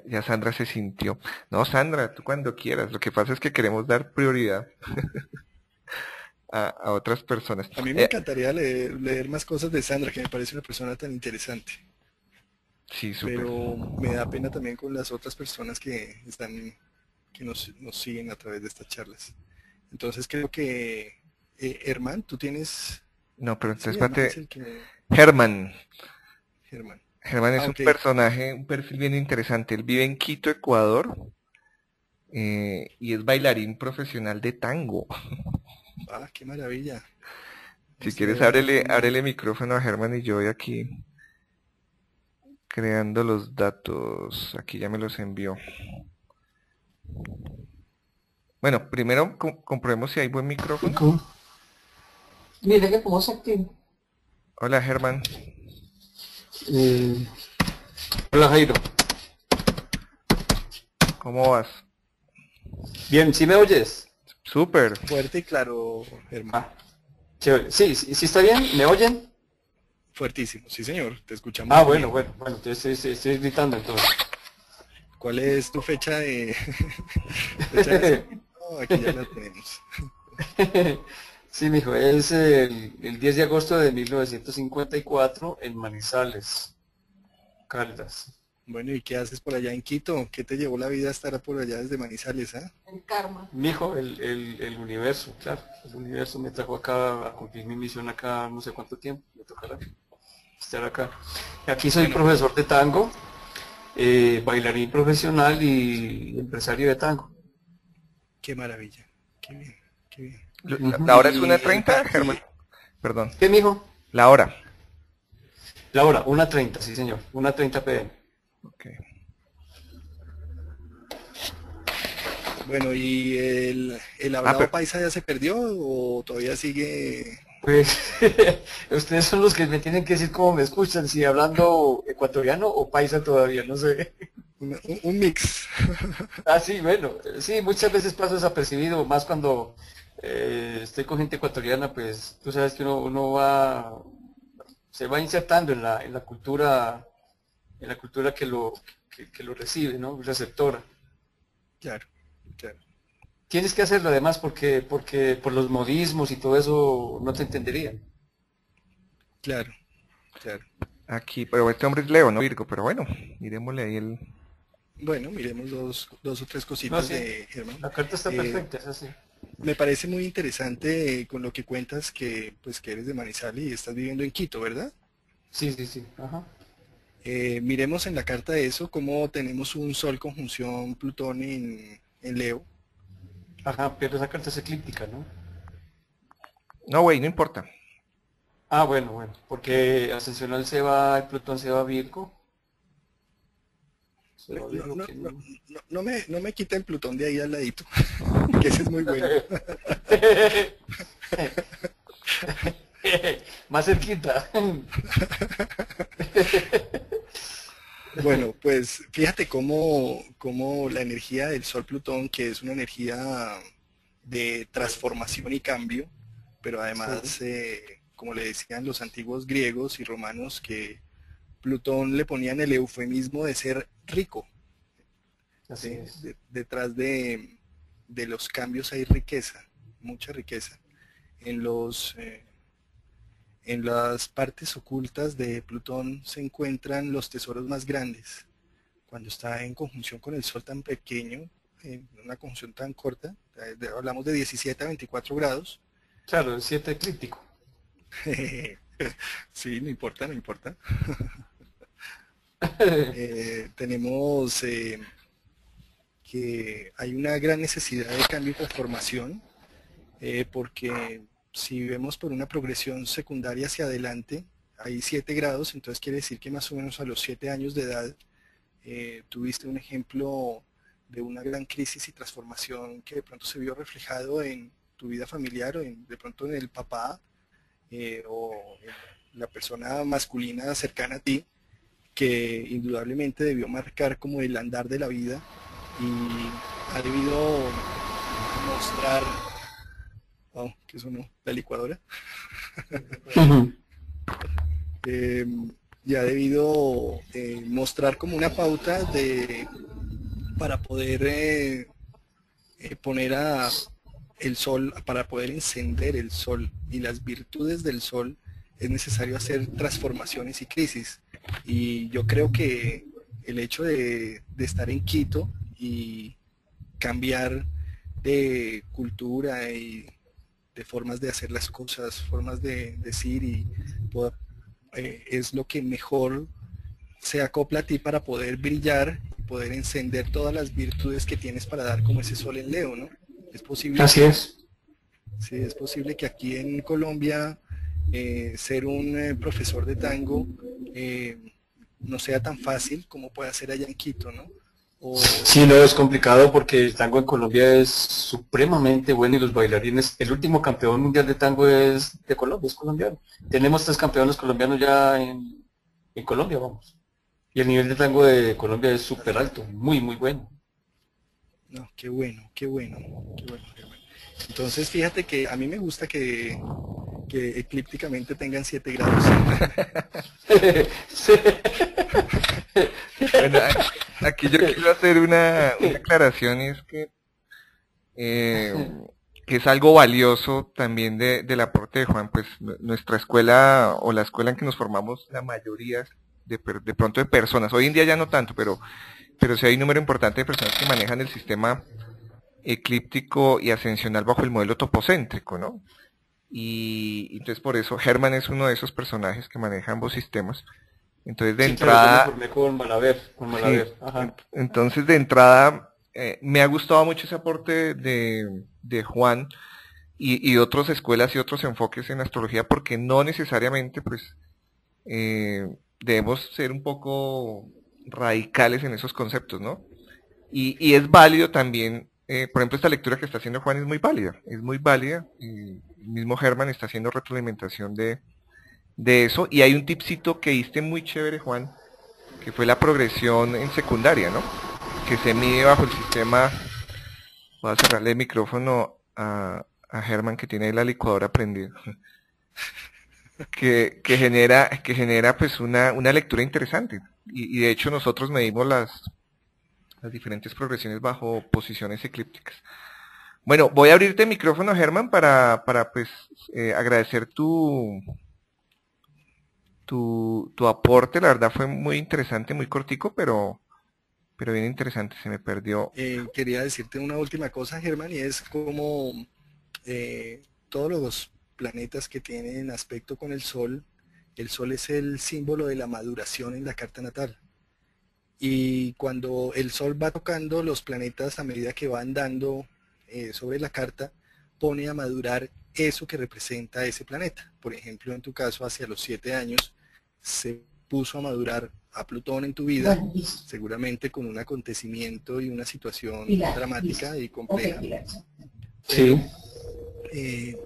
ya, Sandra se sintió. No, Sandra, tú cuando quieras. Lo que pasa es que queremos dar prioridad a, otras personas. A mí me encantaría leer, más cosas de Sandra, que me parece una persona tan interesante. Sí, súper. Pero me da pena también con las otras personas que están, que nos, nos siguen a través de estas charlas. Entonces creo que, eh, Herman, tú tienes... No, pero entonces Germán. Germán. Germán es ah, un personaje, un perfil bien interesante. Él vive en Quito, Ecuador, eh, y es bailarín profesional de tango. Ah, qué maravilla. Si quieres, ábrele, ábrele micrófono a Germán y yo voy aquí creando los datos. Aquí ya me los envió. Bueno, primero comprobemos si hay buen micrófono. Mire que como se activa. Hola Germán. Eh, hola Jairo. ¿Cómo vas? Bien, ¿sí me oyes? Súper. Fuerte y claro, Germán. Ah, sí, sí, está bien, ¿me oyen? Fuertísimo, sí señor, te escuchamos. Ah, bueno, bueno, bueno, estoy, estoy, gritando entonces. ¿Cuál es tu fecha de... fecha de... aquí ya la tenemos. Sí, mijo, es el, el, 10 de agosto de 1954 en Manizales, Caldas. Bueno, ¿y qué haces por allá en Quito? ¿Qué te llevó la vida a estar por allá desde Manizales, ah? El karma. Mijo, el, el, el universo, claro. El universo me trajo acá a cumplir mi misión acá no sé cuánto tiempo. Me tocará estar acá. Aquí soy profesor de tango, eh, bailarín profesional y empresario de tango. Qué maravilla. Qué bien, qué bien. ¿La, hora es una treinta, Germán? Perdón. ¿Qué, mijo? La hora. La hora, una treinta, sí señor. Una treinta pm. Okay. Bueno, ¿y el, el ah, hablado paisa ya se perdió o todavía sigue? Pues ustedes son los que me tienen que decir cómo me escuchan, si hablando ecuatoriano o paisa todavía, no sé. Un, un mix. ah, sí, bueno, sí, muchas veces paso desapercibido, más cuando eh, estoy con gente ecuatoriana, pues tú sabes que uno, va, se va insertando en la, en la cultura, en la cultura que lo, que, lo recibe, ¿no? Receptora. Claro, claro. Tienes que hacerlo además porque, porque por los modismos y todo eso no te entenderían. Claro, claro. Aquí, pero este hombre es Leo, no Virgo, pero bueno, miremosle ahí el... Bueno, miremos dos, dos o tres cositas de Germán. La carta está eh, perfecta, es así me parece muy interesante con lo que cuentas que pues que eres de Manizales y estás viviendo en Quito, ¿verdad? Sí, sí, sí. Ajá. Eh, miremos en la carta de eso cómo tenemos un Sol conjunción Plutón en, Leo. Ajá, pero esa carta es eclíptica, ¿no? No, güey, no importa. Ah, bueno, bueno, porque ascensional se va, el Plutón se va a Virgo no, me, no me quita el Plutón de ahí al ladito, que ese es muy bueno. Más cerquita. Bueno, pues fíjate cómo, cómo, la energía del Sol Plutón, que es una energía de transformación y cambio, pero además, eh, como le decían los antiguos griegos y romanos, que Plutón le ponían el eufemismo de ser rico. Así ¿sí? es. De- detrás de, de los cambios hay riqueza, mucha riqueza. En los eh, en las partes ocultas de Plutón se encuentran los tesoros más grandes. Cuando está en conjunción con el Sol tan pequeño, en una conjunción tan corta, eh, hablamos de 17 a 24 grados. Claro, el 7 crítico. sí, no importa, no importa. Eh, tenemos eh, que hay una gran necesidad de cambio y transformación, eh, porque si vemos por una progresión secundaria hacia adelante, hay 7 grados, entonces quiere decir que más o menos a los 7 años de edad eh, tuviste un ejemplo de una gran crisis y transformación que de pronto se vio reflejado en tu vida familiar o en- de pronto en el papá eh, o en la persona masculina cercana a ti que indudablemente debió marcar como el andar de la vida y ha debido mostrar, oh, ¿qué sonó? La licuadora. Eh, y ha debido eh, mostrar como una pauta de para poder eh, eh, poner a el sol, para poder encender el sol y las virtudes del sol es necesario hacer transformaciones y crisis. Y yo creo que el hecho de, de estar en Quito y cambiar de cultura y de formas de hacer las cosas, formas de decir y poder- eh, es lo que mejor se acopla a ti para poder brillar y poder encender todas las virtudes que tienes para dar como ese sol en Leo, ¿no? Es posible Así es. Sí, es posible que aquí en Colombia eh, ser un eh, profesor de tango no sea tan fácil como puede ser allá en Quito, ¿no? O, Sí, no, es complicado porque el tango en Colombia es supremamente bueno y los bailarines, el último campeón mundial de tango es de Colombia, es colombiano. Tenemos tres campeones colombianos ya en, en Colombia, vamos. Y el nivel de tango de Colombia es súper alto, muy, muy bueno. no, qué bueno, qué bueno, qué bueno, qué bueno. Entonces, fíjate que a mí me gusta que, que eclípticamente tengan 7 grados. Sí. Bueno, aquí yo quiero hacer una, una aclaración y es que, eh, que es algo valioso también de, del aporte de Juan, pues nu- nuestra escuela o la escuela en que nos formamos, la mayoría de, de pronto de personas, hoy en día ya no tanto, pero, pero sí hay un número importante de personas que manejan el sistema eclíptico y ascensional bajo el modelo topocéntrico, ¿no? Y entonces por eso Herman es uno de esos personajes que maneja ambos sistemas. Entonces de Sí, entrada... con con. Sí, Ajá. Entonces, de entrada, eh, me ha gustado mucho ese aporte de, de Juan y, y otras escuelas y otros enfoques en astrología, porque no necesariamente, pues, eh, debemos ser un poco radicales en esos conceptos, ¿no? Y, y es válido también, eh, por ejemplo, esta lectura que está haciendo Juan es muy válida, es muy válida, y el mismo Herman está haciendo retroalimentación de, de eso, y hay un tipcito que diste muy chévere, Juan, que fue la progresión en secundaria, ¿no? Que se mide bajo el sistema, voy a cerrarle el micrófono a, a Germán que tiene ahí la licuadora prendida, que, que genera, que genera pues una, una lectura interesante. Y, y de hecho nosotros medimos las, las diferentes progresiones bajo posiciones eclípticas. Bueno, voy a abrirte el micrófono, Germán, para, para pues eh, agradecer tu, tu, tu aporte, la verdad fue muy interesante, muy cortico, pero, pero bien interesante, se me perdió. Eh, quería decirte una última cosa, Germán, y es como eh, todos los planetas que tienen aspecto con el Sol, el Sol es el símbolo de la maduración en la carta natal. Y cuando el Sol va tocando los planetas a medida que va andando eh, sobre la carta, pone a madurar eso que representa ese planeta. Por ejemplo, en tu caso, hacia los siete años, se puso a madurar a Plutón en tu vida, Bueno, seguramente con un acontecimiento y una situación Pilar, dramática y compleja. Sí. Eh,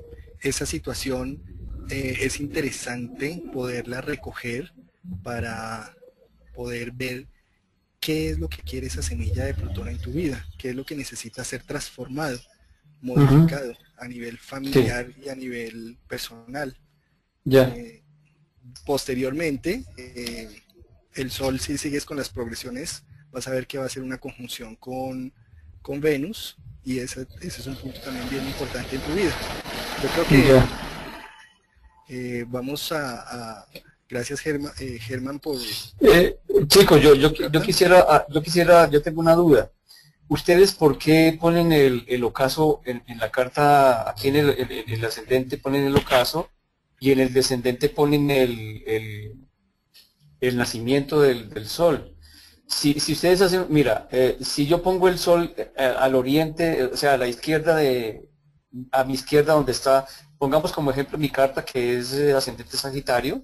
esa situación eh, es interesante poderla recoger para poder ver qué es lo que quiere esa semilla de Plutón en tu vida, qué es lo que necesita ser transformado, modificado a nivel familiar y a nivel personal. Ya. Eh, posteriormente, eh, el Sol, si sigues con las progresiones, vas a ver que va a ser una conjunción con, con Venus y ese, ese es un punto también bien importante en tu vida. Yo creo que eh, vamos a, gracias Germán, eh, Germán por eh, chicos yo, yo, yo quisiera ah, yo quisiera yo tengo una duda ustedes por qué ponen el, el ocaso en, la carta aquí en el, ascendente ponen el ocaso y en el descendente ponen el, el, nacimiento del, del sol si, si, ustedes hacen, mira, si yo pongo el sol al oriente, o sea, a la izquierda de, a mi izquierda donde está Pongamos como ejemplo mi carta que es eh, ascendente Sagitario.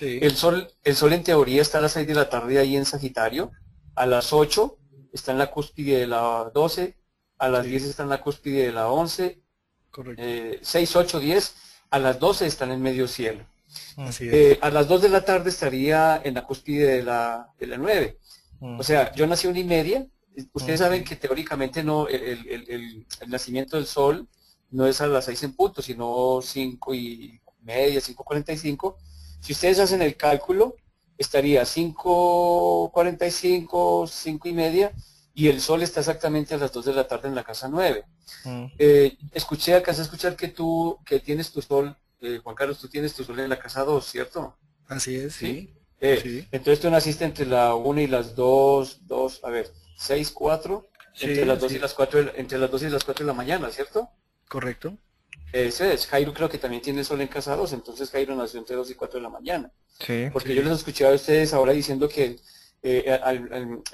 El, sol, el sol en teoría está a las 6 de la tarde ahí en Sagitario. A las 8 está en la cúspide de la 12. A las 10 está en la cúspide de la 11. Correcto. 6, 8, 10. A las 12 está en el medio cielo. Eh, a las 2 de la tarde estaría en la cúspide de la, de la 9. Mm. O sea, yo nací una y media. Ustedes mm. saben que teóricamente no el, el, el nacimiento del sol no es a las 6 en punto, sino 5 y media, 5.45. Si ustedes hacen el cálculo, estaría 5.45, 5 y media, y el sol está exactamente a las 2 de la tarde en la casa 9. Mm. Eh, escuché, acá a escuchar que tú, que tienes tu sol, eh, Juan Carlos, tú tienes tu sol en la casa 2, ¿cierto? Así es, sí. Eh, entonces tú naciste entre la 1 y las 2, 2, a ver, 6, 4, entre las 2 y las 4, entre las 2 y las 4 de la mañana, ¿cierto? Correcto. Ese es. Jairo creo que también tiene sol en casa 2, entonces Jairo nació entre 2 y 4 de la mañana. Sí. Porque yo les escuché a ustedes ahora diciendo que eh,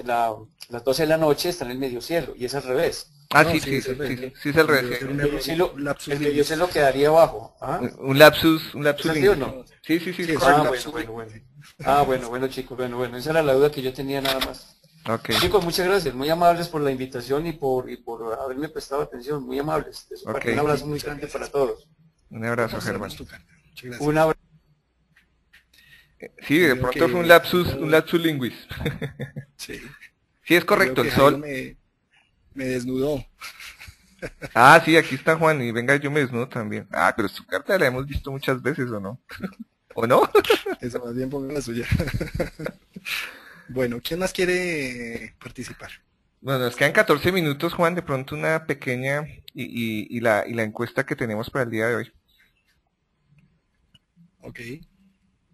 las 12 de la noche está en el medio cielo, y es al revés. Ah, sí, sí, sí, sí, es al revés. El medio cielo, el medio cielo quedaría abajo. ¿ah? Un lapsus, un lapsus. ¿Sí, o no? Sí, sí, sí. Ah, bueno, bueno, bueno. Ah, bueno, bueno, chicos, bueno, bueno. Esa era la duda que yo tenía nada más. Chicos, muchas gracias, muy amables por la invitación y por, y por haberme prestado atención, muy amables. Un abrazo muy grande para todos. Un abrazo, Germán. Un abrazo. Sí, de pronto fue un lapsus, un lapsus linguis. sí. Sí, es correcto, el sol. Me, me desnudó. Ah, sí, aquí está Juan y venga, yo me desnudo también. Ah, pero su carta la hemos visto muchas veces, ¿o no? ¿O no? Eso más bien ponga la suya. Bueno, ¿quién más quiere participar? Bueno, nos quedan 14 minutos, Juan, de pronto una pequeña y, la, y la encuesta que tenemos para el día de hoy. Ok.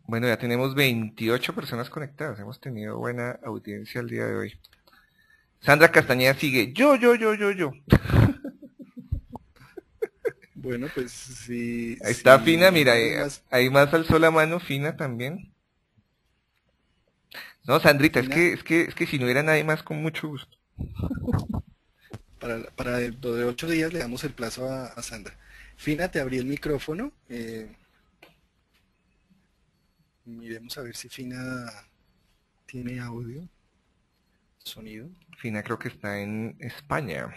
Bueno, ya tenemos 28 personas conectadas, hemos tenido buena audiencia el día de hoy. Sandra Castañeda sigue, yo, yo, yo, yo, yo. Bueno, pues sí. Ahí está Fina, mira, ahí, ahí más alzó la mano Fina también. No, Sandrita, es que, es que, es que si no hubiera nadie más, con mucho gusto. Para, para de ocho días le damos el plazo a, Sandra. Fina, te abrí el micrófono. Eh, miremos a ver si Fina tiene audio, sonido. Fina creo que está en España.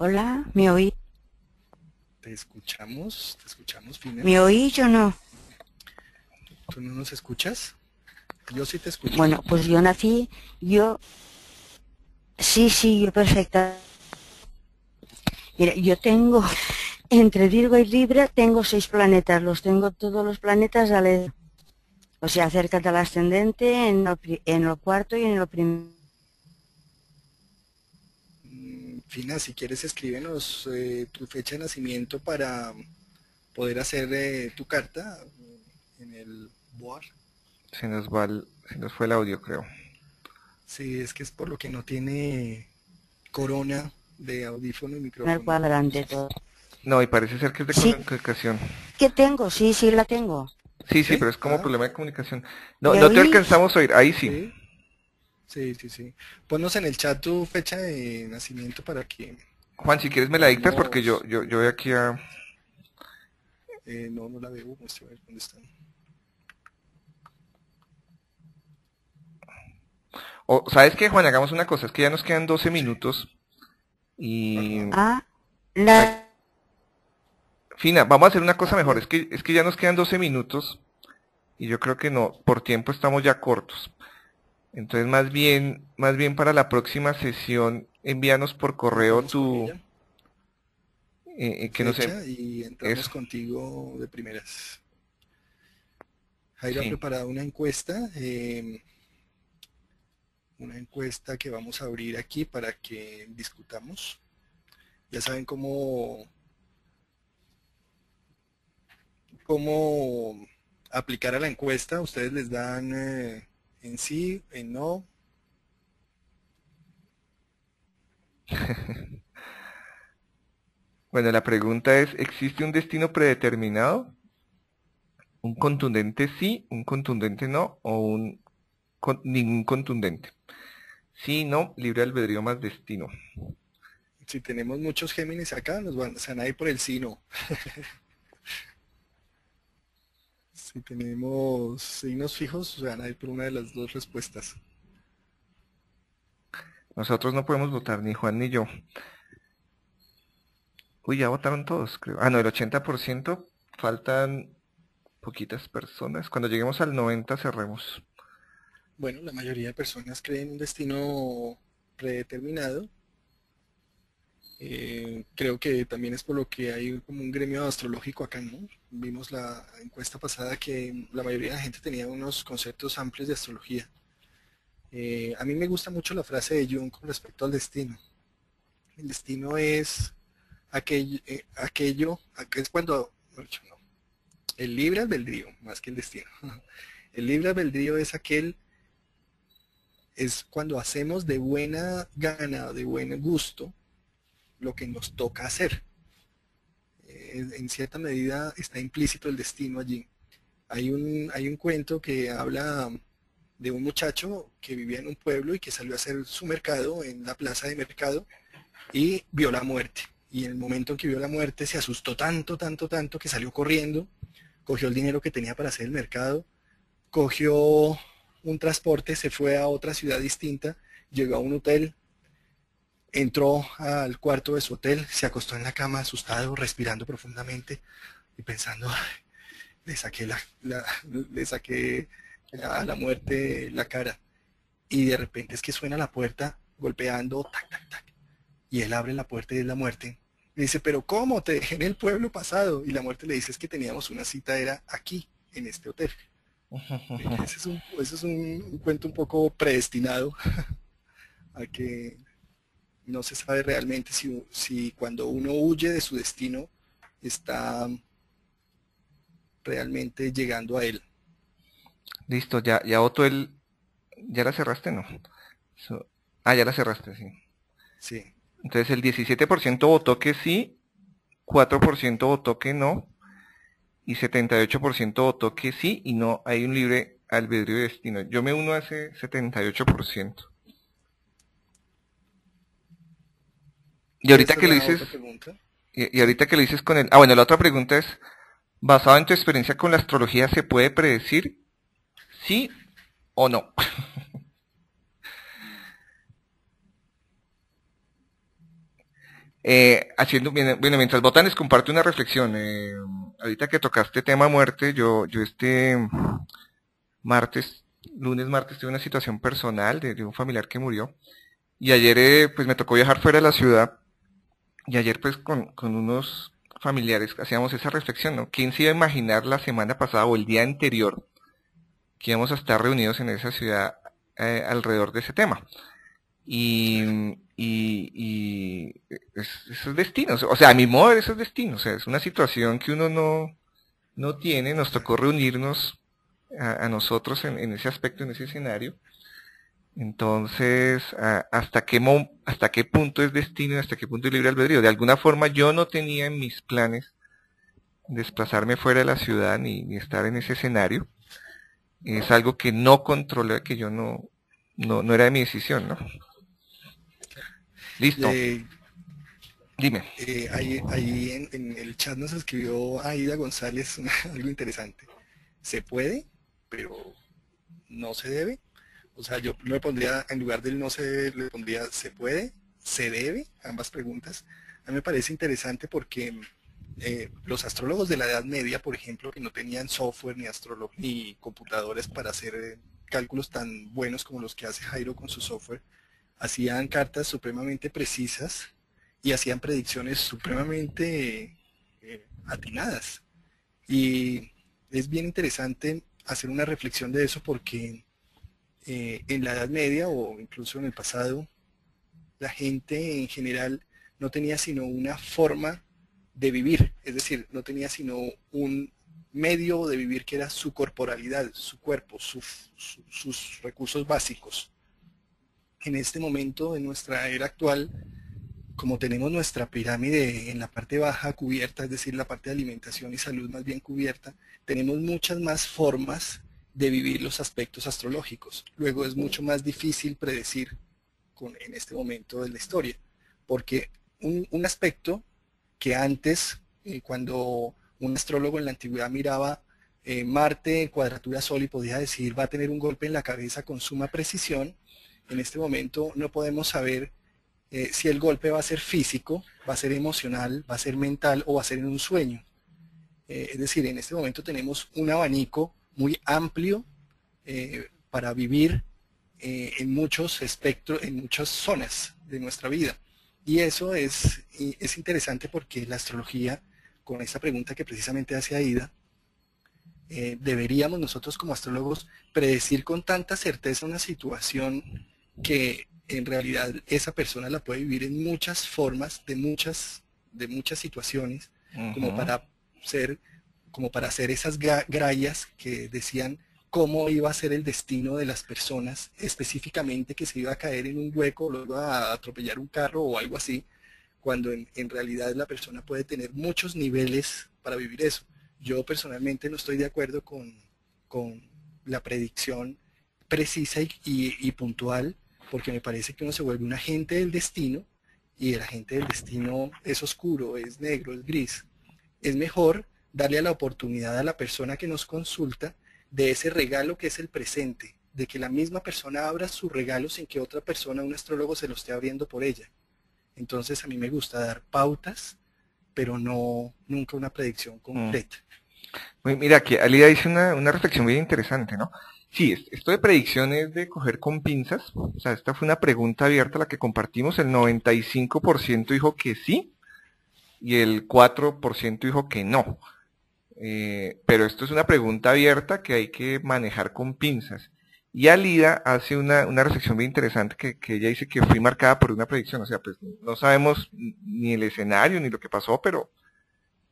Hola, ¿me oí? Te escuchamos, te escuchamos, Fina. ¿Me oí yo no? ¿Tú no nos escuchas? Yo sí te escucho. Bueno, pues yo nací, yo... Sí, sí, yo perfecta. Mira, yo tengo, entre Virgo y Libra, tengo seis planetas. Los tengo todos los planetas a la... O sea, cerca del ascendente, en lo, en lo cuarto y en lo primero. Mm, Fina, si quieres escríbenos eh, tu fecha de nacimiento para poder hacer eh, tu carta en el board. Se nos va se nos fue el audio, creo. Sí, es que es por lo que no tiene corona de audífono y micrófono. El cuadrante todo. No, y parece ser que es de comunicación. ¿Qué tengo? Sí, sí la tengo. Sí, sí, pero es como ah. problema de comunicación. No, no te alcanzamos a oír, ahí sí. sí. Sí, sí, Ponnos en el chat tu fecha de nacimiento para que... Juan, si quieres me la dictas porque yo, yo, yo voy aquí a... Eh, no, no la veo, a ver dónde está. O, ¿Sabes qué, Juan? Hagamos una cosa, es que ya nos quedan 12 minutos y... Ah, la... Fina, vamos a hacer una cosa mejor, es que, es que ya nos quedan 12 minutos y yo creo que no, por tiempo estamos ya cortos. Entonces, más bien, más bien para la próxima sesión, envíanos por correo tu... Eh, eh, que no sé, y entramos contigo de primeras. Jairo ha preparado una encuesta. Eh, una encuesta que vamos a abrir aquí para que discutamos. Ya saben cómo, cómo aplicar a la encuesta. Ustedes les dan eh, en sí, en no. bueno, la pregunta es, ¿existe un destino predeterminado? ¿Un contundente sí, un contundente no o un ningún contundente? Sí, no, libre albedrío más destino. Si tenemos muchos Géminis acá, nos van, a ir por el sí, no. si tenemos signos fijos, se van a ir por una de las dos respuestas. Nosotros no podemos votar, ni Juan ni yo. Uy, ya votaron todos, creo. Ah, no, el 80%. Faltan poquitas personas. Cuando lleguemos al 90 cerremos. Bueno, la mayoría de personas creen un destino predeterminado. Eh, creo que también es por lo que hay como un gremio astrológico acá, ¿no? Vimos la encuesta pasada que la mayoría de la gente tenía unos conceptos amplios de astrología. Eh, a mí me gusta mucho la frase de Jung con respecto al destino. El destino es aquello, eh, aquello es cuando, el libre albedrío, más que el destino. El libre albedrío es aquel, es cuando hacemos de buena gana, de buen gusto, lo que nos toca hacer. En cierta medida está implícito el destino allí. Hay un, hay un cuento que habla de un muchacho que vivía en un pueblo y que salió a hacer su mercado en la plaza de mercado y vio la muerte. Y en el momento en que vio la muerte se asustó tanto, tanto, tanto que salió corriendo, cogió el dinero que tenía para hacer el mercado, cogió un transporte, se fue a otra ciudad distinta, llegó a un hotel, entró al cuarto de su hotel, se acostó en la cama asustado, respirando profundamente y pensando, le saqué la, le saqué a la muerte la cara. Y de repente es que suena la puerta golpeando, tac, tac, tac. Y él abre la puerta y es la muerte. Le dice, pero ¿cómo? Te dejé en el pueblo pasado. Y la muerte le dice, es que teníamos una cita, era aquí, en este hotel. ese es, un, ese es un, cuento un poco predestinado a que no se sabe realmente si, si cuando uno huye de su destino está realmente llegando a él. Listo, ya, ya votó el... ¿Ya la cerraste? No. ah, ya la cerraste, sí. Sí. Entonces el 17% votó que sí, 4% votó que no, y 78% votó que sí y no hay un libre albedrío de destino. Yo me uno a ese 78%. Y ahorita que lo dices... Y, y, ahorita que lo dices con el... Ah, bueno, la otra pregunta es, basado en tu experiencia con la astrología, ¿se puede predecir ¿Sí o no? Eh, haciendo, bueno, mientras votan les comparte una reflexión. Eh, ahorita que tocaste tema muerte, yo, yo este martes, lunes, martes, tuve una situación personal de, un familiar que murió. Y ayer, eh, pues me tocó viajar fuera de la ciudad. Y ayer, pues, con, con unos familiares hacíamos esa reflexión, ¿no? ¿Quién se iba a imaginar la semana pasada o el día anterior que íbamos a estar reunidos en esa ciudad eh, alrededor de ese tema. Y, y, esos destinos, o sea, a mi modo esos destinos, o sea, es una situación que uno no, no tiene, nos tocó reunirnos a, nosotros en, ese aspecto, en ese escenario. Entonces, ¿hasta qué, ¿hasta qué punto es destino y hasta qué punto es libre albedrío? De alguna forma yo no tenía en mis planes desplazarme fuera de la ciudad ni, ni estar en ese escenario es algo que no controlé, que yo no, no, no era de mi decisión, ¿no? Listo. Eh, Dime. Eh, ahí, en, el chat nos escribió Aida González algo interesante. Se puede, pero no se debe. O sea, yo le pondría, en lugar del no se le pondría se puede, se debe, ambas preguntas. A mí me parece interesante porque eh, los astrólogos de la Edad Media, por ejemplo, que no tenían software ni, ni computadores para hacer eh, cálculos tan buenos como los que hace Jairo con su software, hacían cartas supremamente precisas y hacían predicciones supremamente eh, atinadas. Y es bien interesante hacer una reflexión de eso porque eh, en la Edad Media o incluso en el pasado, la gente en general no tenía sino una forma de vivir, es decir, no tenía sino un medio de vivir que era su corporalidad, su cuerpo, sus recursos básicos. En este momento, en nuestra era actual, como tenemos nuestra pirámide en la parte baja cubierta, es decir, la parte de alimentación y salud más bien cubierta, tenemos muchas más formas de vivir los aspectos astrológicos. Luego es mucho más difícil predecir con, en este momento de la historia, porque un, aspecto que antes, eh, cuando un astrólogo en la antigüedad miraba eh, Marte en cuadratura Sol y podía decir va a tener un golpe en la cabeza con suma precisión, en este momento no podemos saber eh, si el golpe va a ser físico, va a ser emocional, va a ser mental o va a ser en un sueño. es decir, en este momento tenemos un abanico muy amplio para vivir en muchos espectros, en muchas zonas de nuestra vida. Y eso es, es interesante porque la astrología, con esa pregunta que precisamente hace Aida, eh, deberíamos nosotros como astrólogos predecir con tanta certeza una situación que en realidad esa persona la puede vivir en muchas formas, de muchas, de muchas situaciones, como para ser, como para hacer esas grallas que decían cómo iba a ser el destino de las personas, específicamente que se iba a caer en un hueco, luego a atropellar un carro o algo así, cuando en, realidad la persona puede tener muchos niveles para vivir eso. Yo personalmente no estoy de acuerdo con, la predicción precisa y, puntual, porque me parece que uno se vuelve un agente del destino y el agente del destino es oscuro, es negro, es gris. Es mejor darle la oportunidad a la persona que nos consulta de ese regalo que es el presente, de que la misma persona abra su regalo sin que otra persona, un astrólogo, se lo esté abriendo por ella. Entonces a mí me gusta dar pautas, pero no nunca una predicción concreta. Mira, que Alida dice una, una reflexión muy interesante, ¿no? Sí, esto de predicciones de coger con pinzas, o sea, esta fue una pregunta abierta la que compartimos, el 95% dijo que sí y el 4% dijo que no. Eh, pero esto es una pregunta abierta que hay que manejar con pinzas. Y Alida hace una, una reflexión muy interesante que, que, ella dice que fue marcada por una predicción. O sea, pues no sabemos ni el escenario ni lo que pasó, pero,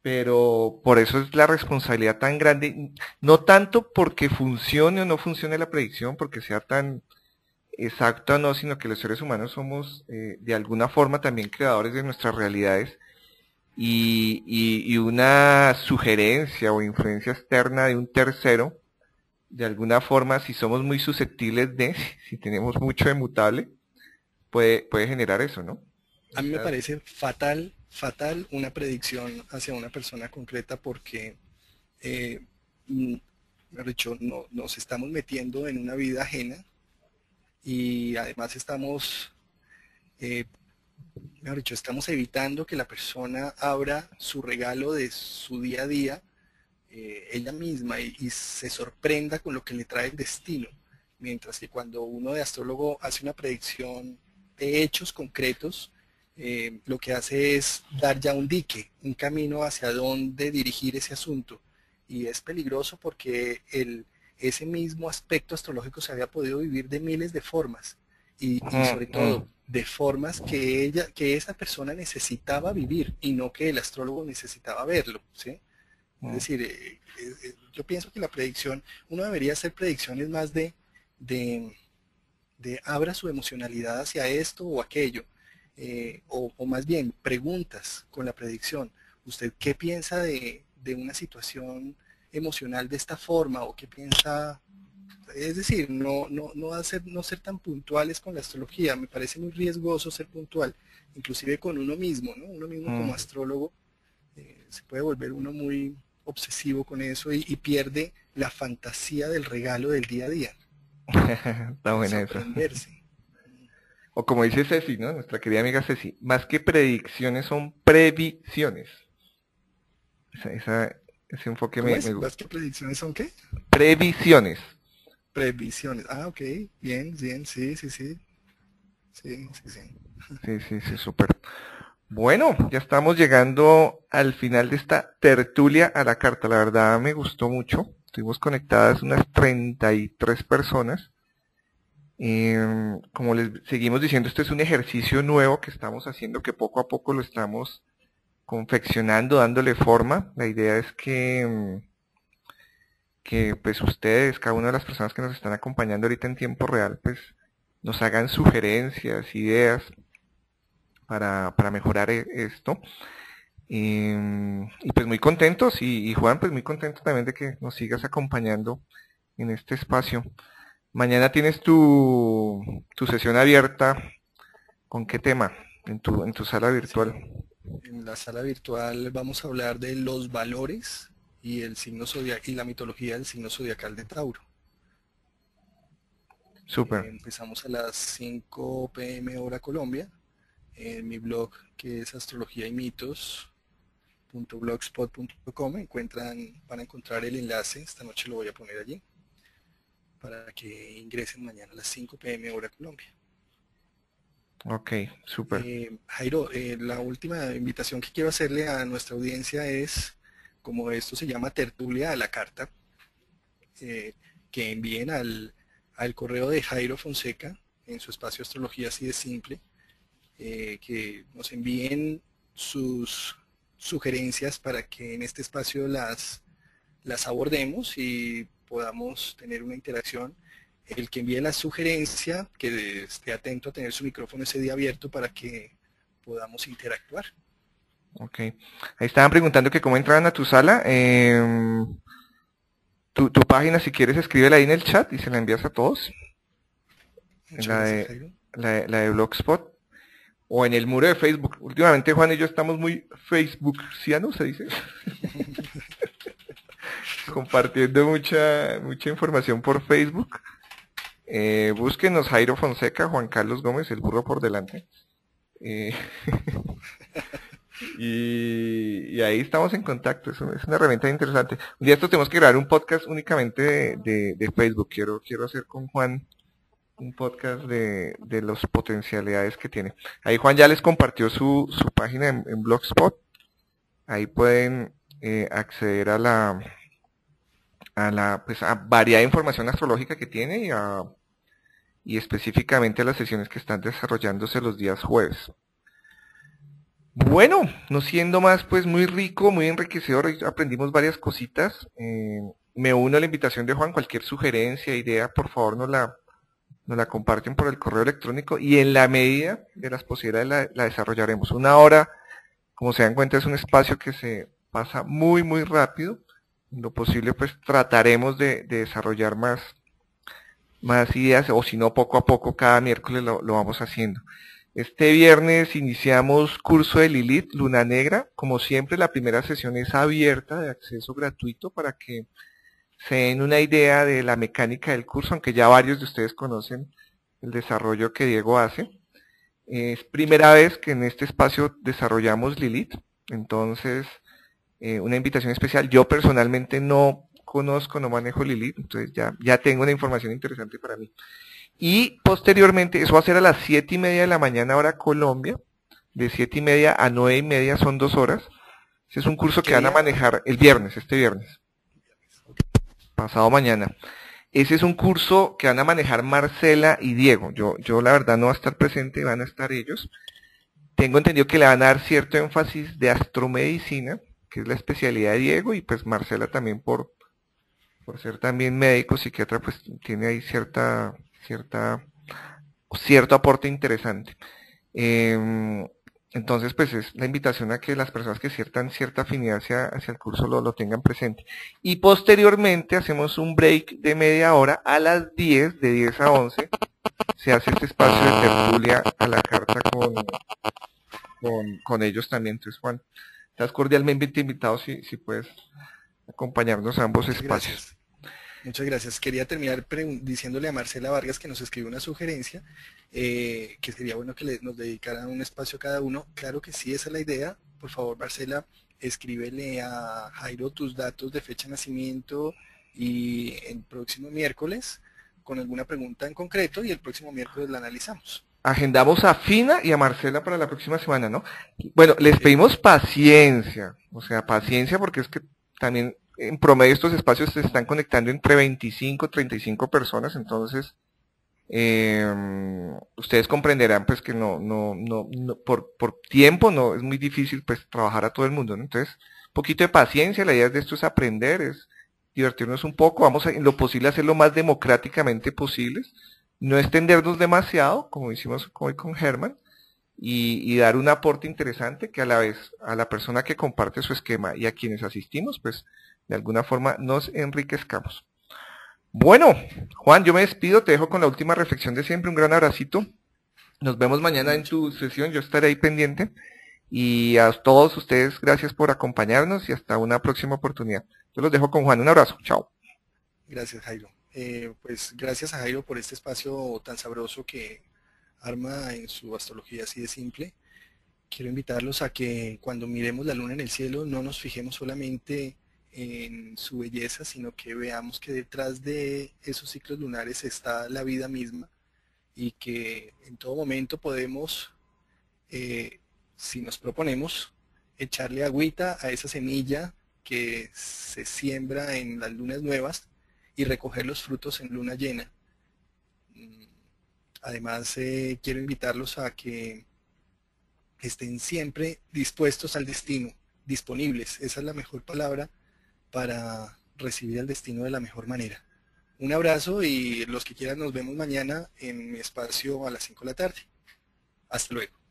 pero por eso es la responsabilidad tan grande. No tanto porque funcione o no funcione la predicción, porque sea tan exacta o no, sino que los seres humanos somos eh, de alguna forma también creadores de nuestras realidades y, y, una sugerencia o influencia externa de un tercero, de alguna forma, si somos muy susceptibles de, si tenemos mucho de mutable, puede, puede generar eso, ¿no? A mí me parece fatal, fatal una predicción hacia una persona concreta porque, eh, mm, dicho, no, nos estamos metiendo en una vida ajena y además estamos eh, mejor dicho, estamos evitando que la persona abra su regalo de su día a día eh, ella misma y, se sorprenda con lo que le trae el destino. Mientras que cuando uno de astrólogo hace una predicción de hechos concretos, eh, lo que hace es dar ya un dique, un camino hacia dónde dirigir ese asunto. Y es peligroso porque el, ese mismo aspecto astrológico se había podido vivir de miles de formas. Y sobre todo, de formas que ella, que esa persona necesitaba vivir y no que el astrólogo necesitaba verlo, ¿sí? Es decir, eh, eh, eh, yo pienso que la predicción, uno debería hacer predicciones más de, de, abra su emocionalidad hacia esto o aquello, o, o, más bien preguntas con la predicción. ¿Usted qué piensa de, de una situación emocional de esta forma o qué piensa es decir, no, no, no, hacer, no ser tan puntuales con la astrología. Me parece muy riesgoso ser puntual, inclusive con uno mismo, ¿no? Uno mismo como mm. astrólogo eh, se puede volver uno muy obsesivo con eso y, pierde la fantasía del regalo del día a día. Está buena eso. O como dice Ceci, ¿no? Nuestra querida amiga Ceci, más que predicciones son previsiones. Esa, ese enfoque me, me, ¿Más que predicciones son qué? Previsiones. Previsiones. Ah, ok. Bien, bien, sí, sí, sí. Sí, sí, sí. Sí, sí, sí, súper. Bueno, ya estamos llegando al final de esta tertulia a la carta. La verdad me gustó mucho. Estuvimos conectadas unas 33 personas. Como les seguimos diciendo, este es un ejercicio nuevo que estamos haciendo, que poco a poco lo estamos confeccionando, dándole forma. La idea es que, que pues ustedes, cada una de las personas que nos están acompañando ahorita en tiempo real, pues nos hagan sugerencias, ideas para, para mejorar e, esto. Em, y pues muy contentos, y, Juan, pues muy contento también de que nos sigas acompañando en este espacio. Mañana tienes tu, tu sesión abierta. ¿Con qué tema en tu, en tu sala virtual? En la sala virtual vamos a hablar de los valores y el signo y la mitología del signo zodiacal de Tauro. Super. Eh, empezamos a las 5 pm hora Colombia. En mi blog que es astrología y mitos .blogspot.com encuentran, van a encontrar el enlace, esta noche lo voy a poner allí, para que ingresen mañana a las 5 pm hora Colombia. Ok, súper. Eh, Jairo, eh, la última invitación que quiero hacerle a nuestra audiencia es, como esto se llama tertulia a la carta, eh, que envíen al, al, correo de Jairo Fonseca en su espacio Astrología así de simple, que nos envíen sus sugerencias para que en este espacio las, las abordemos y podamos tener una interacción. El que envíe la sugerencia, que esté atento a tener su micrófono ese día abierto para que podamos interactuar. Ok. Ahí estaban preguntando que cómo entraban a tu sala. Em, tu, tu, página, si quieres, escríbela ahí en el chat y se la envías a todos. La de, la, la de Blogspot o en el muro de Facebook. Últimamente Juan y yo estamos muy Facebookianos, se dice. Compartiendo mucha, mucha información por Facebook. Eh, búsquenos Jairo Fonseca, Juan Carlos Gómez, el burro por delante. Eh, y, ahí estamos en contacto, es, una herramienta interesante. Un día esto tenemos que grabar un podcast únicamente de, Facebook. Quiero, quiero hacer con Juan un podcast de, de las potencialidades que tiene. Ahí Juan ya les compartió su, su página en, Blogspot. Ahí pueden eh, acceder a la a la pues a variada información astrológica que tiene y, a, y específicamente a las sesiones que están desarrollándose los días jueves. Bueno, no siendo más pues muy rico, muy enriquecedor, aprendimos varias cositas. Eh, me uno a la invitación de Juan, cualquier sugerencia, idea, por favor nos la, nos la comparten por el correo electrónico y en la medida de las posibilidades la, desarrollaremos. Una hora, como se dan cuenta, es un espacio que se pasa muy, muy rápido. En lo posible, pues trataremos de, desarrollar más, más ideas, o si no, poco a poco, cada miércoles lo, lo vamos haciendo. Este viernes iniciamos curso de Lilith, Luna Negra. Como siempre, la primera sesión es abierta, de acceso gratuito, para que se den una idea de la mecánica del curso, aunque ya varios de ustedes conocen el desarrollo que Diego hace. Es primera vez que en este espacio desarrollamos Lilith, entonces eh, una invitación especial. Yo personalmente no conozco, no manejo Lilith, entonces ya, ya tengo una información interesante para mí. Y posteriormente, eso va a ser a las siete y media de la mañana hora Colombia, de siete y media a nueve y media son dos horas. Ese es un curso que van a manejar el viernes, este viernes pasado mañana. Ese es un curso que van a manejar Marcela y Diego. Yo, yo la verdad no va a estar presente, van a estar ellos. Tengo entendido que le van a dar cierto énfasis de astromedicina, que es la especialidad de Diego, y pues Marcela también por, por ser también médico, psiquiatra, pues tiene ahí cierta, cierta, cierto aporte interesante. Em, entonces, pues es la invitación a que las personas que ciertan cierta afinidad hacia, hacia el curso lo, lo, tengan presente. Y posteriormente hacemos un break de media hora a las 10, de 10 a 11. Se hace este espacio de tertulia a la carta con, con, con ellos también. Entonces, Juan, estás cordialmente invitado si, si puedes acompañarnos a ambos espacios. Muchas gracias. Quería terminar diciéndole a Marcela Vargas que nos escribió una sugerencia, eh, que sería bueno que nos dedicaran un espacio cada uno. Claro que sí, esa es la idea. Por favor, Marcela, escríbele a Jairo tus datos de fecha de nacimiento y el próximo miércoles con alguna pregunta en concreto y el próximo miércoles la analizamos. Agendamos a Fina y a Marcela para la próxima semana, ¿no? Bueno, les pedimos paciencia, o sea, paciencia porque es que también en promedio estos espacios se están conectando entre 25 y 35 personas, entonces Em, ustedes comprenderán pues que no, no, no, por, por, tiempo no es muy difícil pues trabajar a todo el mundo, Entonces, un poquito de paciencia, la idea de esto es aprender, es divertirnos un poco, vamos a lo posible a hacer lo más democráticamente posible, no extendernos demasiado, como hicimos hoy con Germán, y, y, dar un aporte interesante que a la vez a la persona que comparte su esquema y a quienes asistimos, pues de alguna forma nos enriquezcamos. Bueno, Juan, yo me despido, te dejo con la última reflexión de siempre, un gran abracito. Nos vemos mañana en tu sesión, yo estaré ahí pendiente. Y a todos ustedes, gracias por acompañarnos y hasta una próxima oportunidad. Yo los dejo con Juan, un abrazo, chao. Gracias, Jairo. Eh, pues gracias a Jairo por este espacio tan sabroso que arma en su astrología así de simple. Quiero invitarlos a que cuando miremos la luna en el cielo no nos fijemos solamente en su belleza, sino que veamos que detrás de esos ciclos lunares está la vida misma y que en todo momento podemos, eh, si nos proponemos, echarle agüita a esa semilla que se siembra en las lunas nuevas y recoger los frutos en luna llena. Mm, además, eh, quiero invitarlos a que estén siempre dispuestos al destino, disponibles, esa es la mejor palabra para recibir el destino de la mejor manera. Un abrazo y los que quieran nos vemos mañana en mi espacio a las 5 de la tarde. Hasta luego.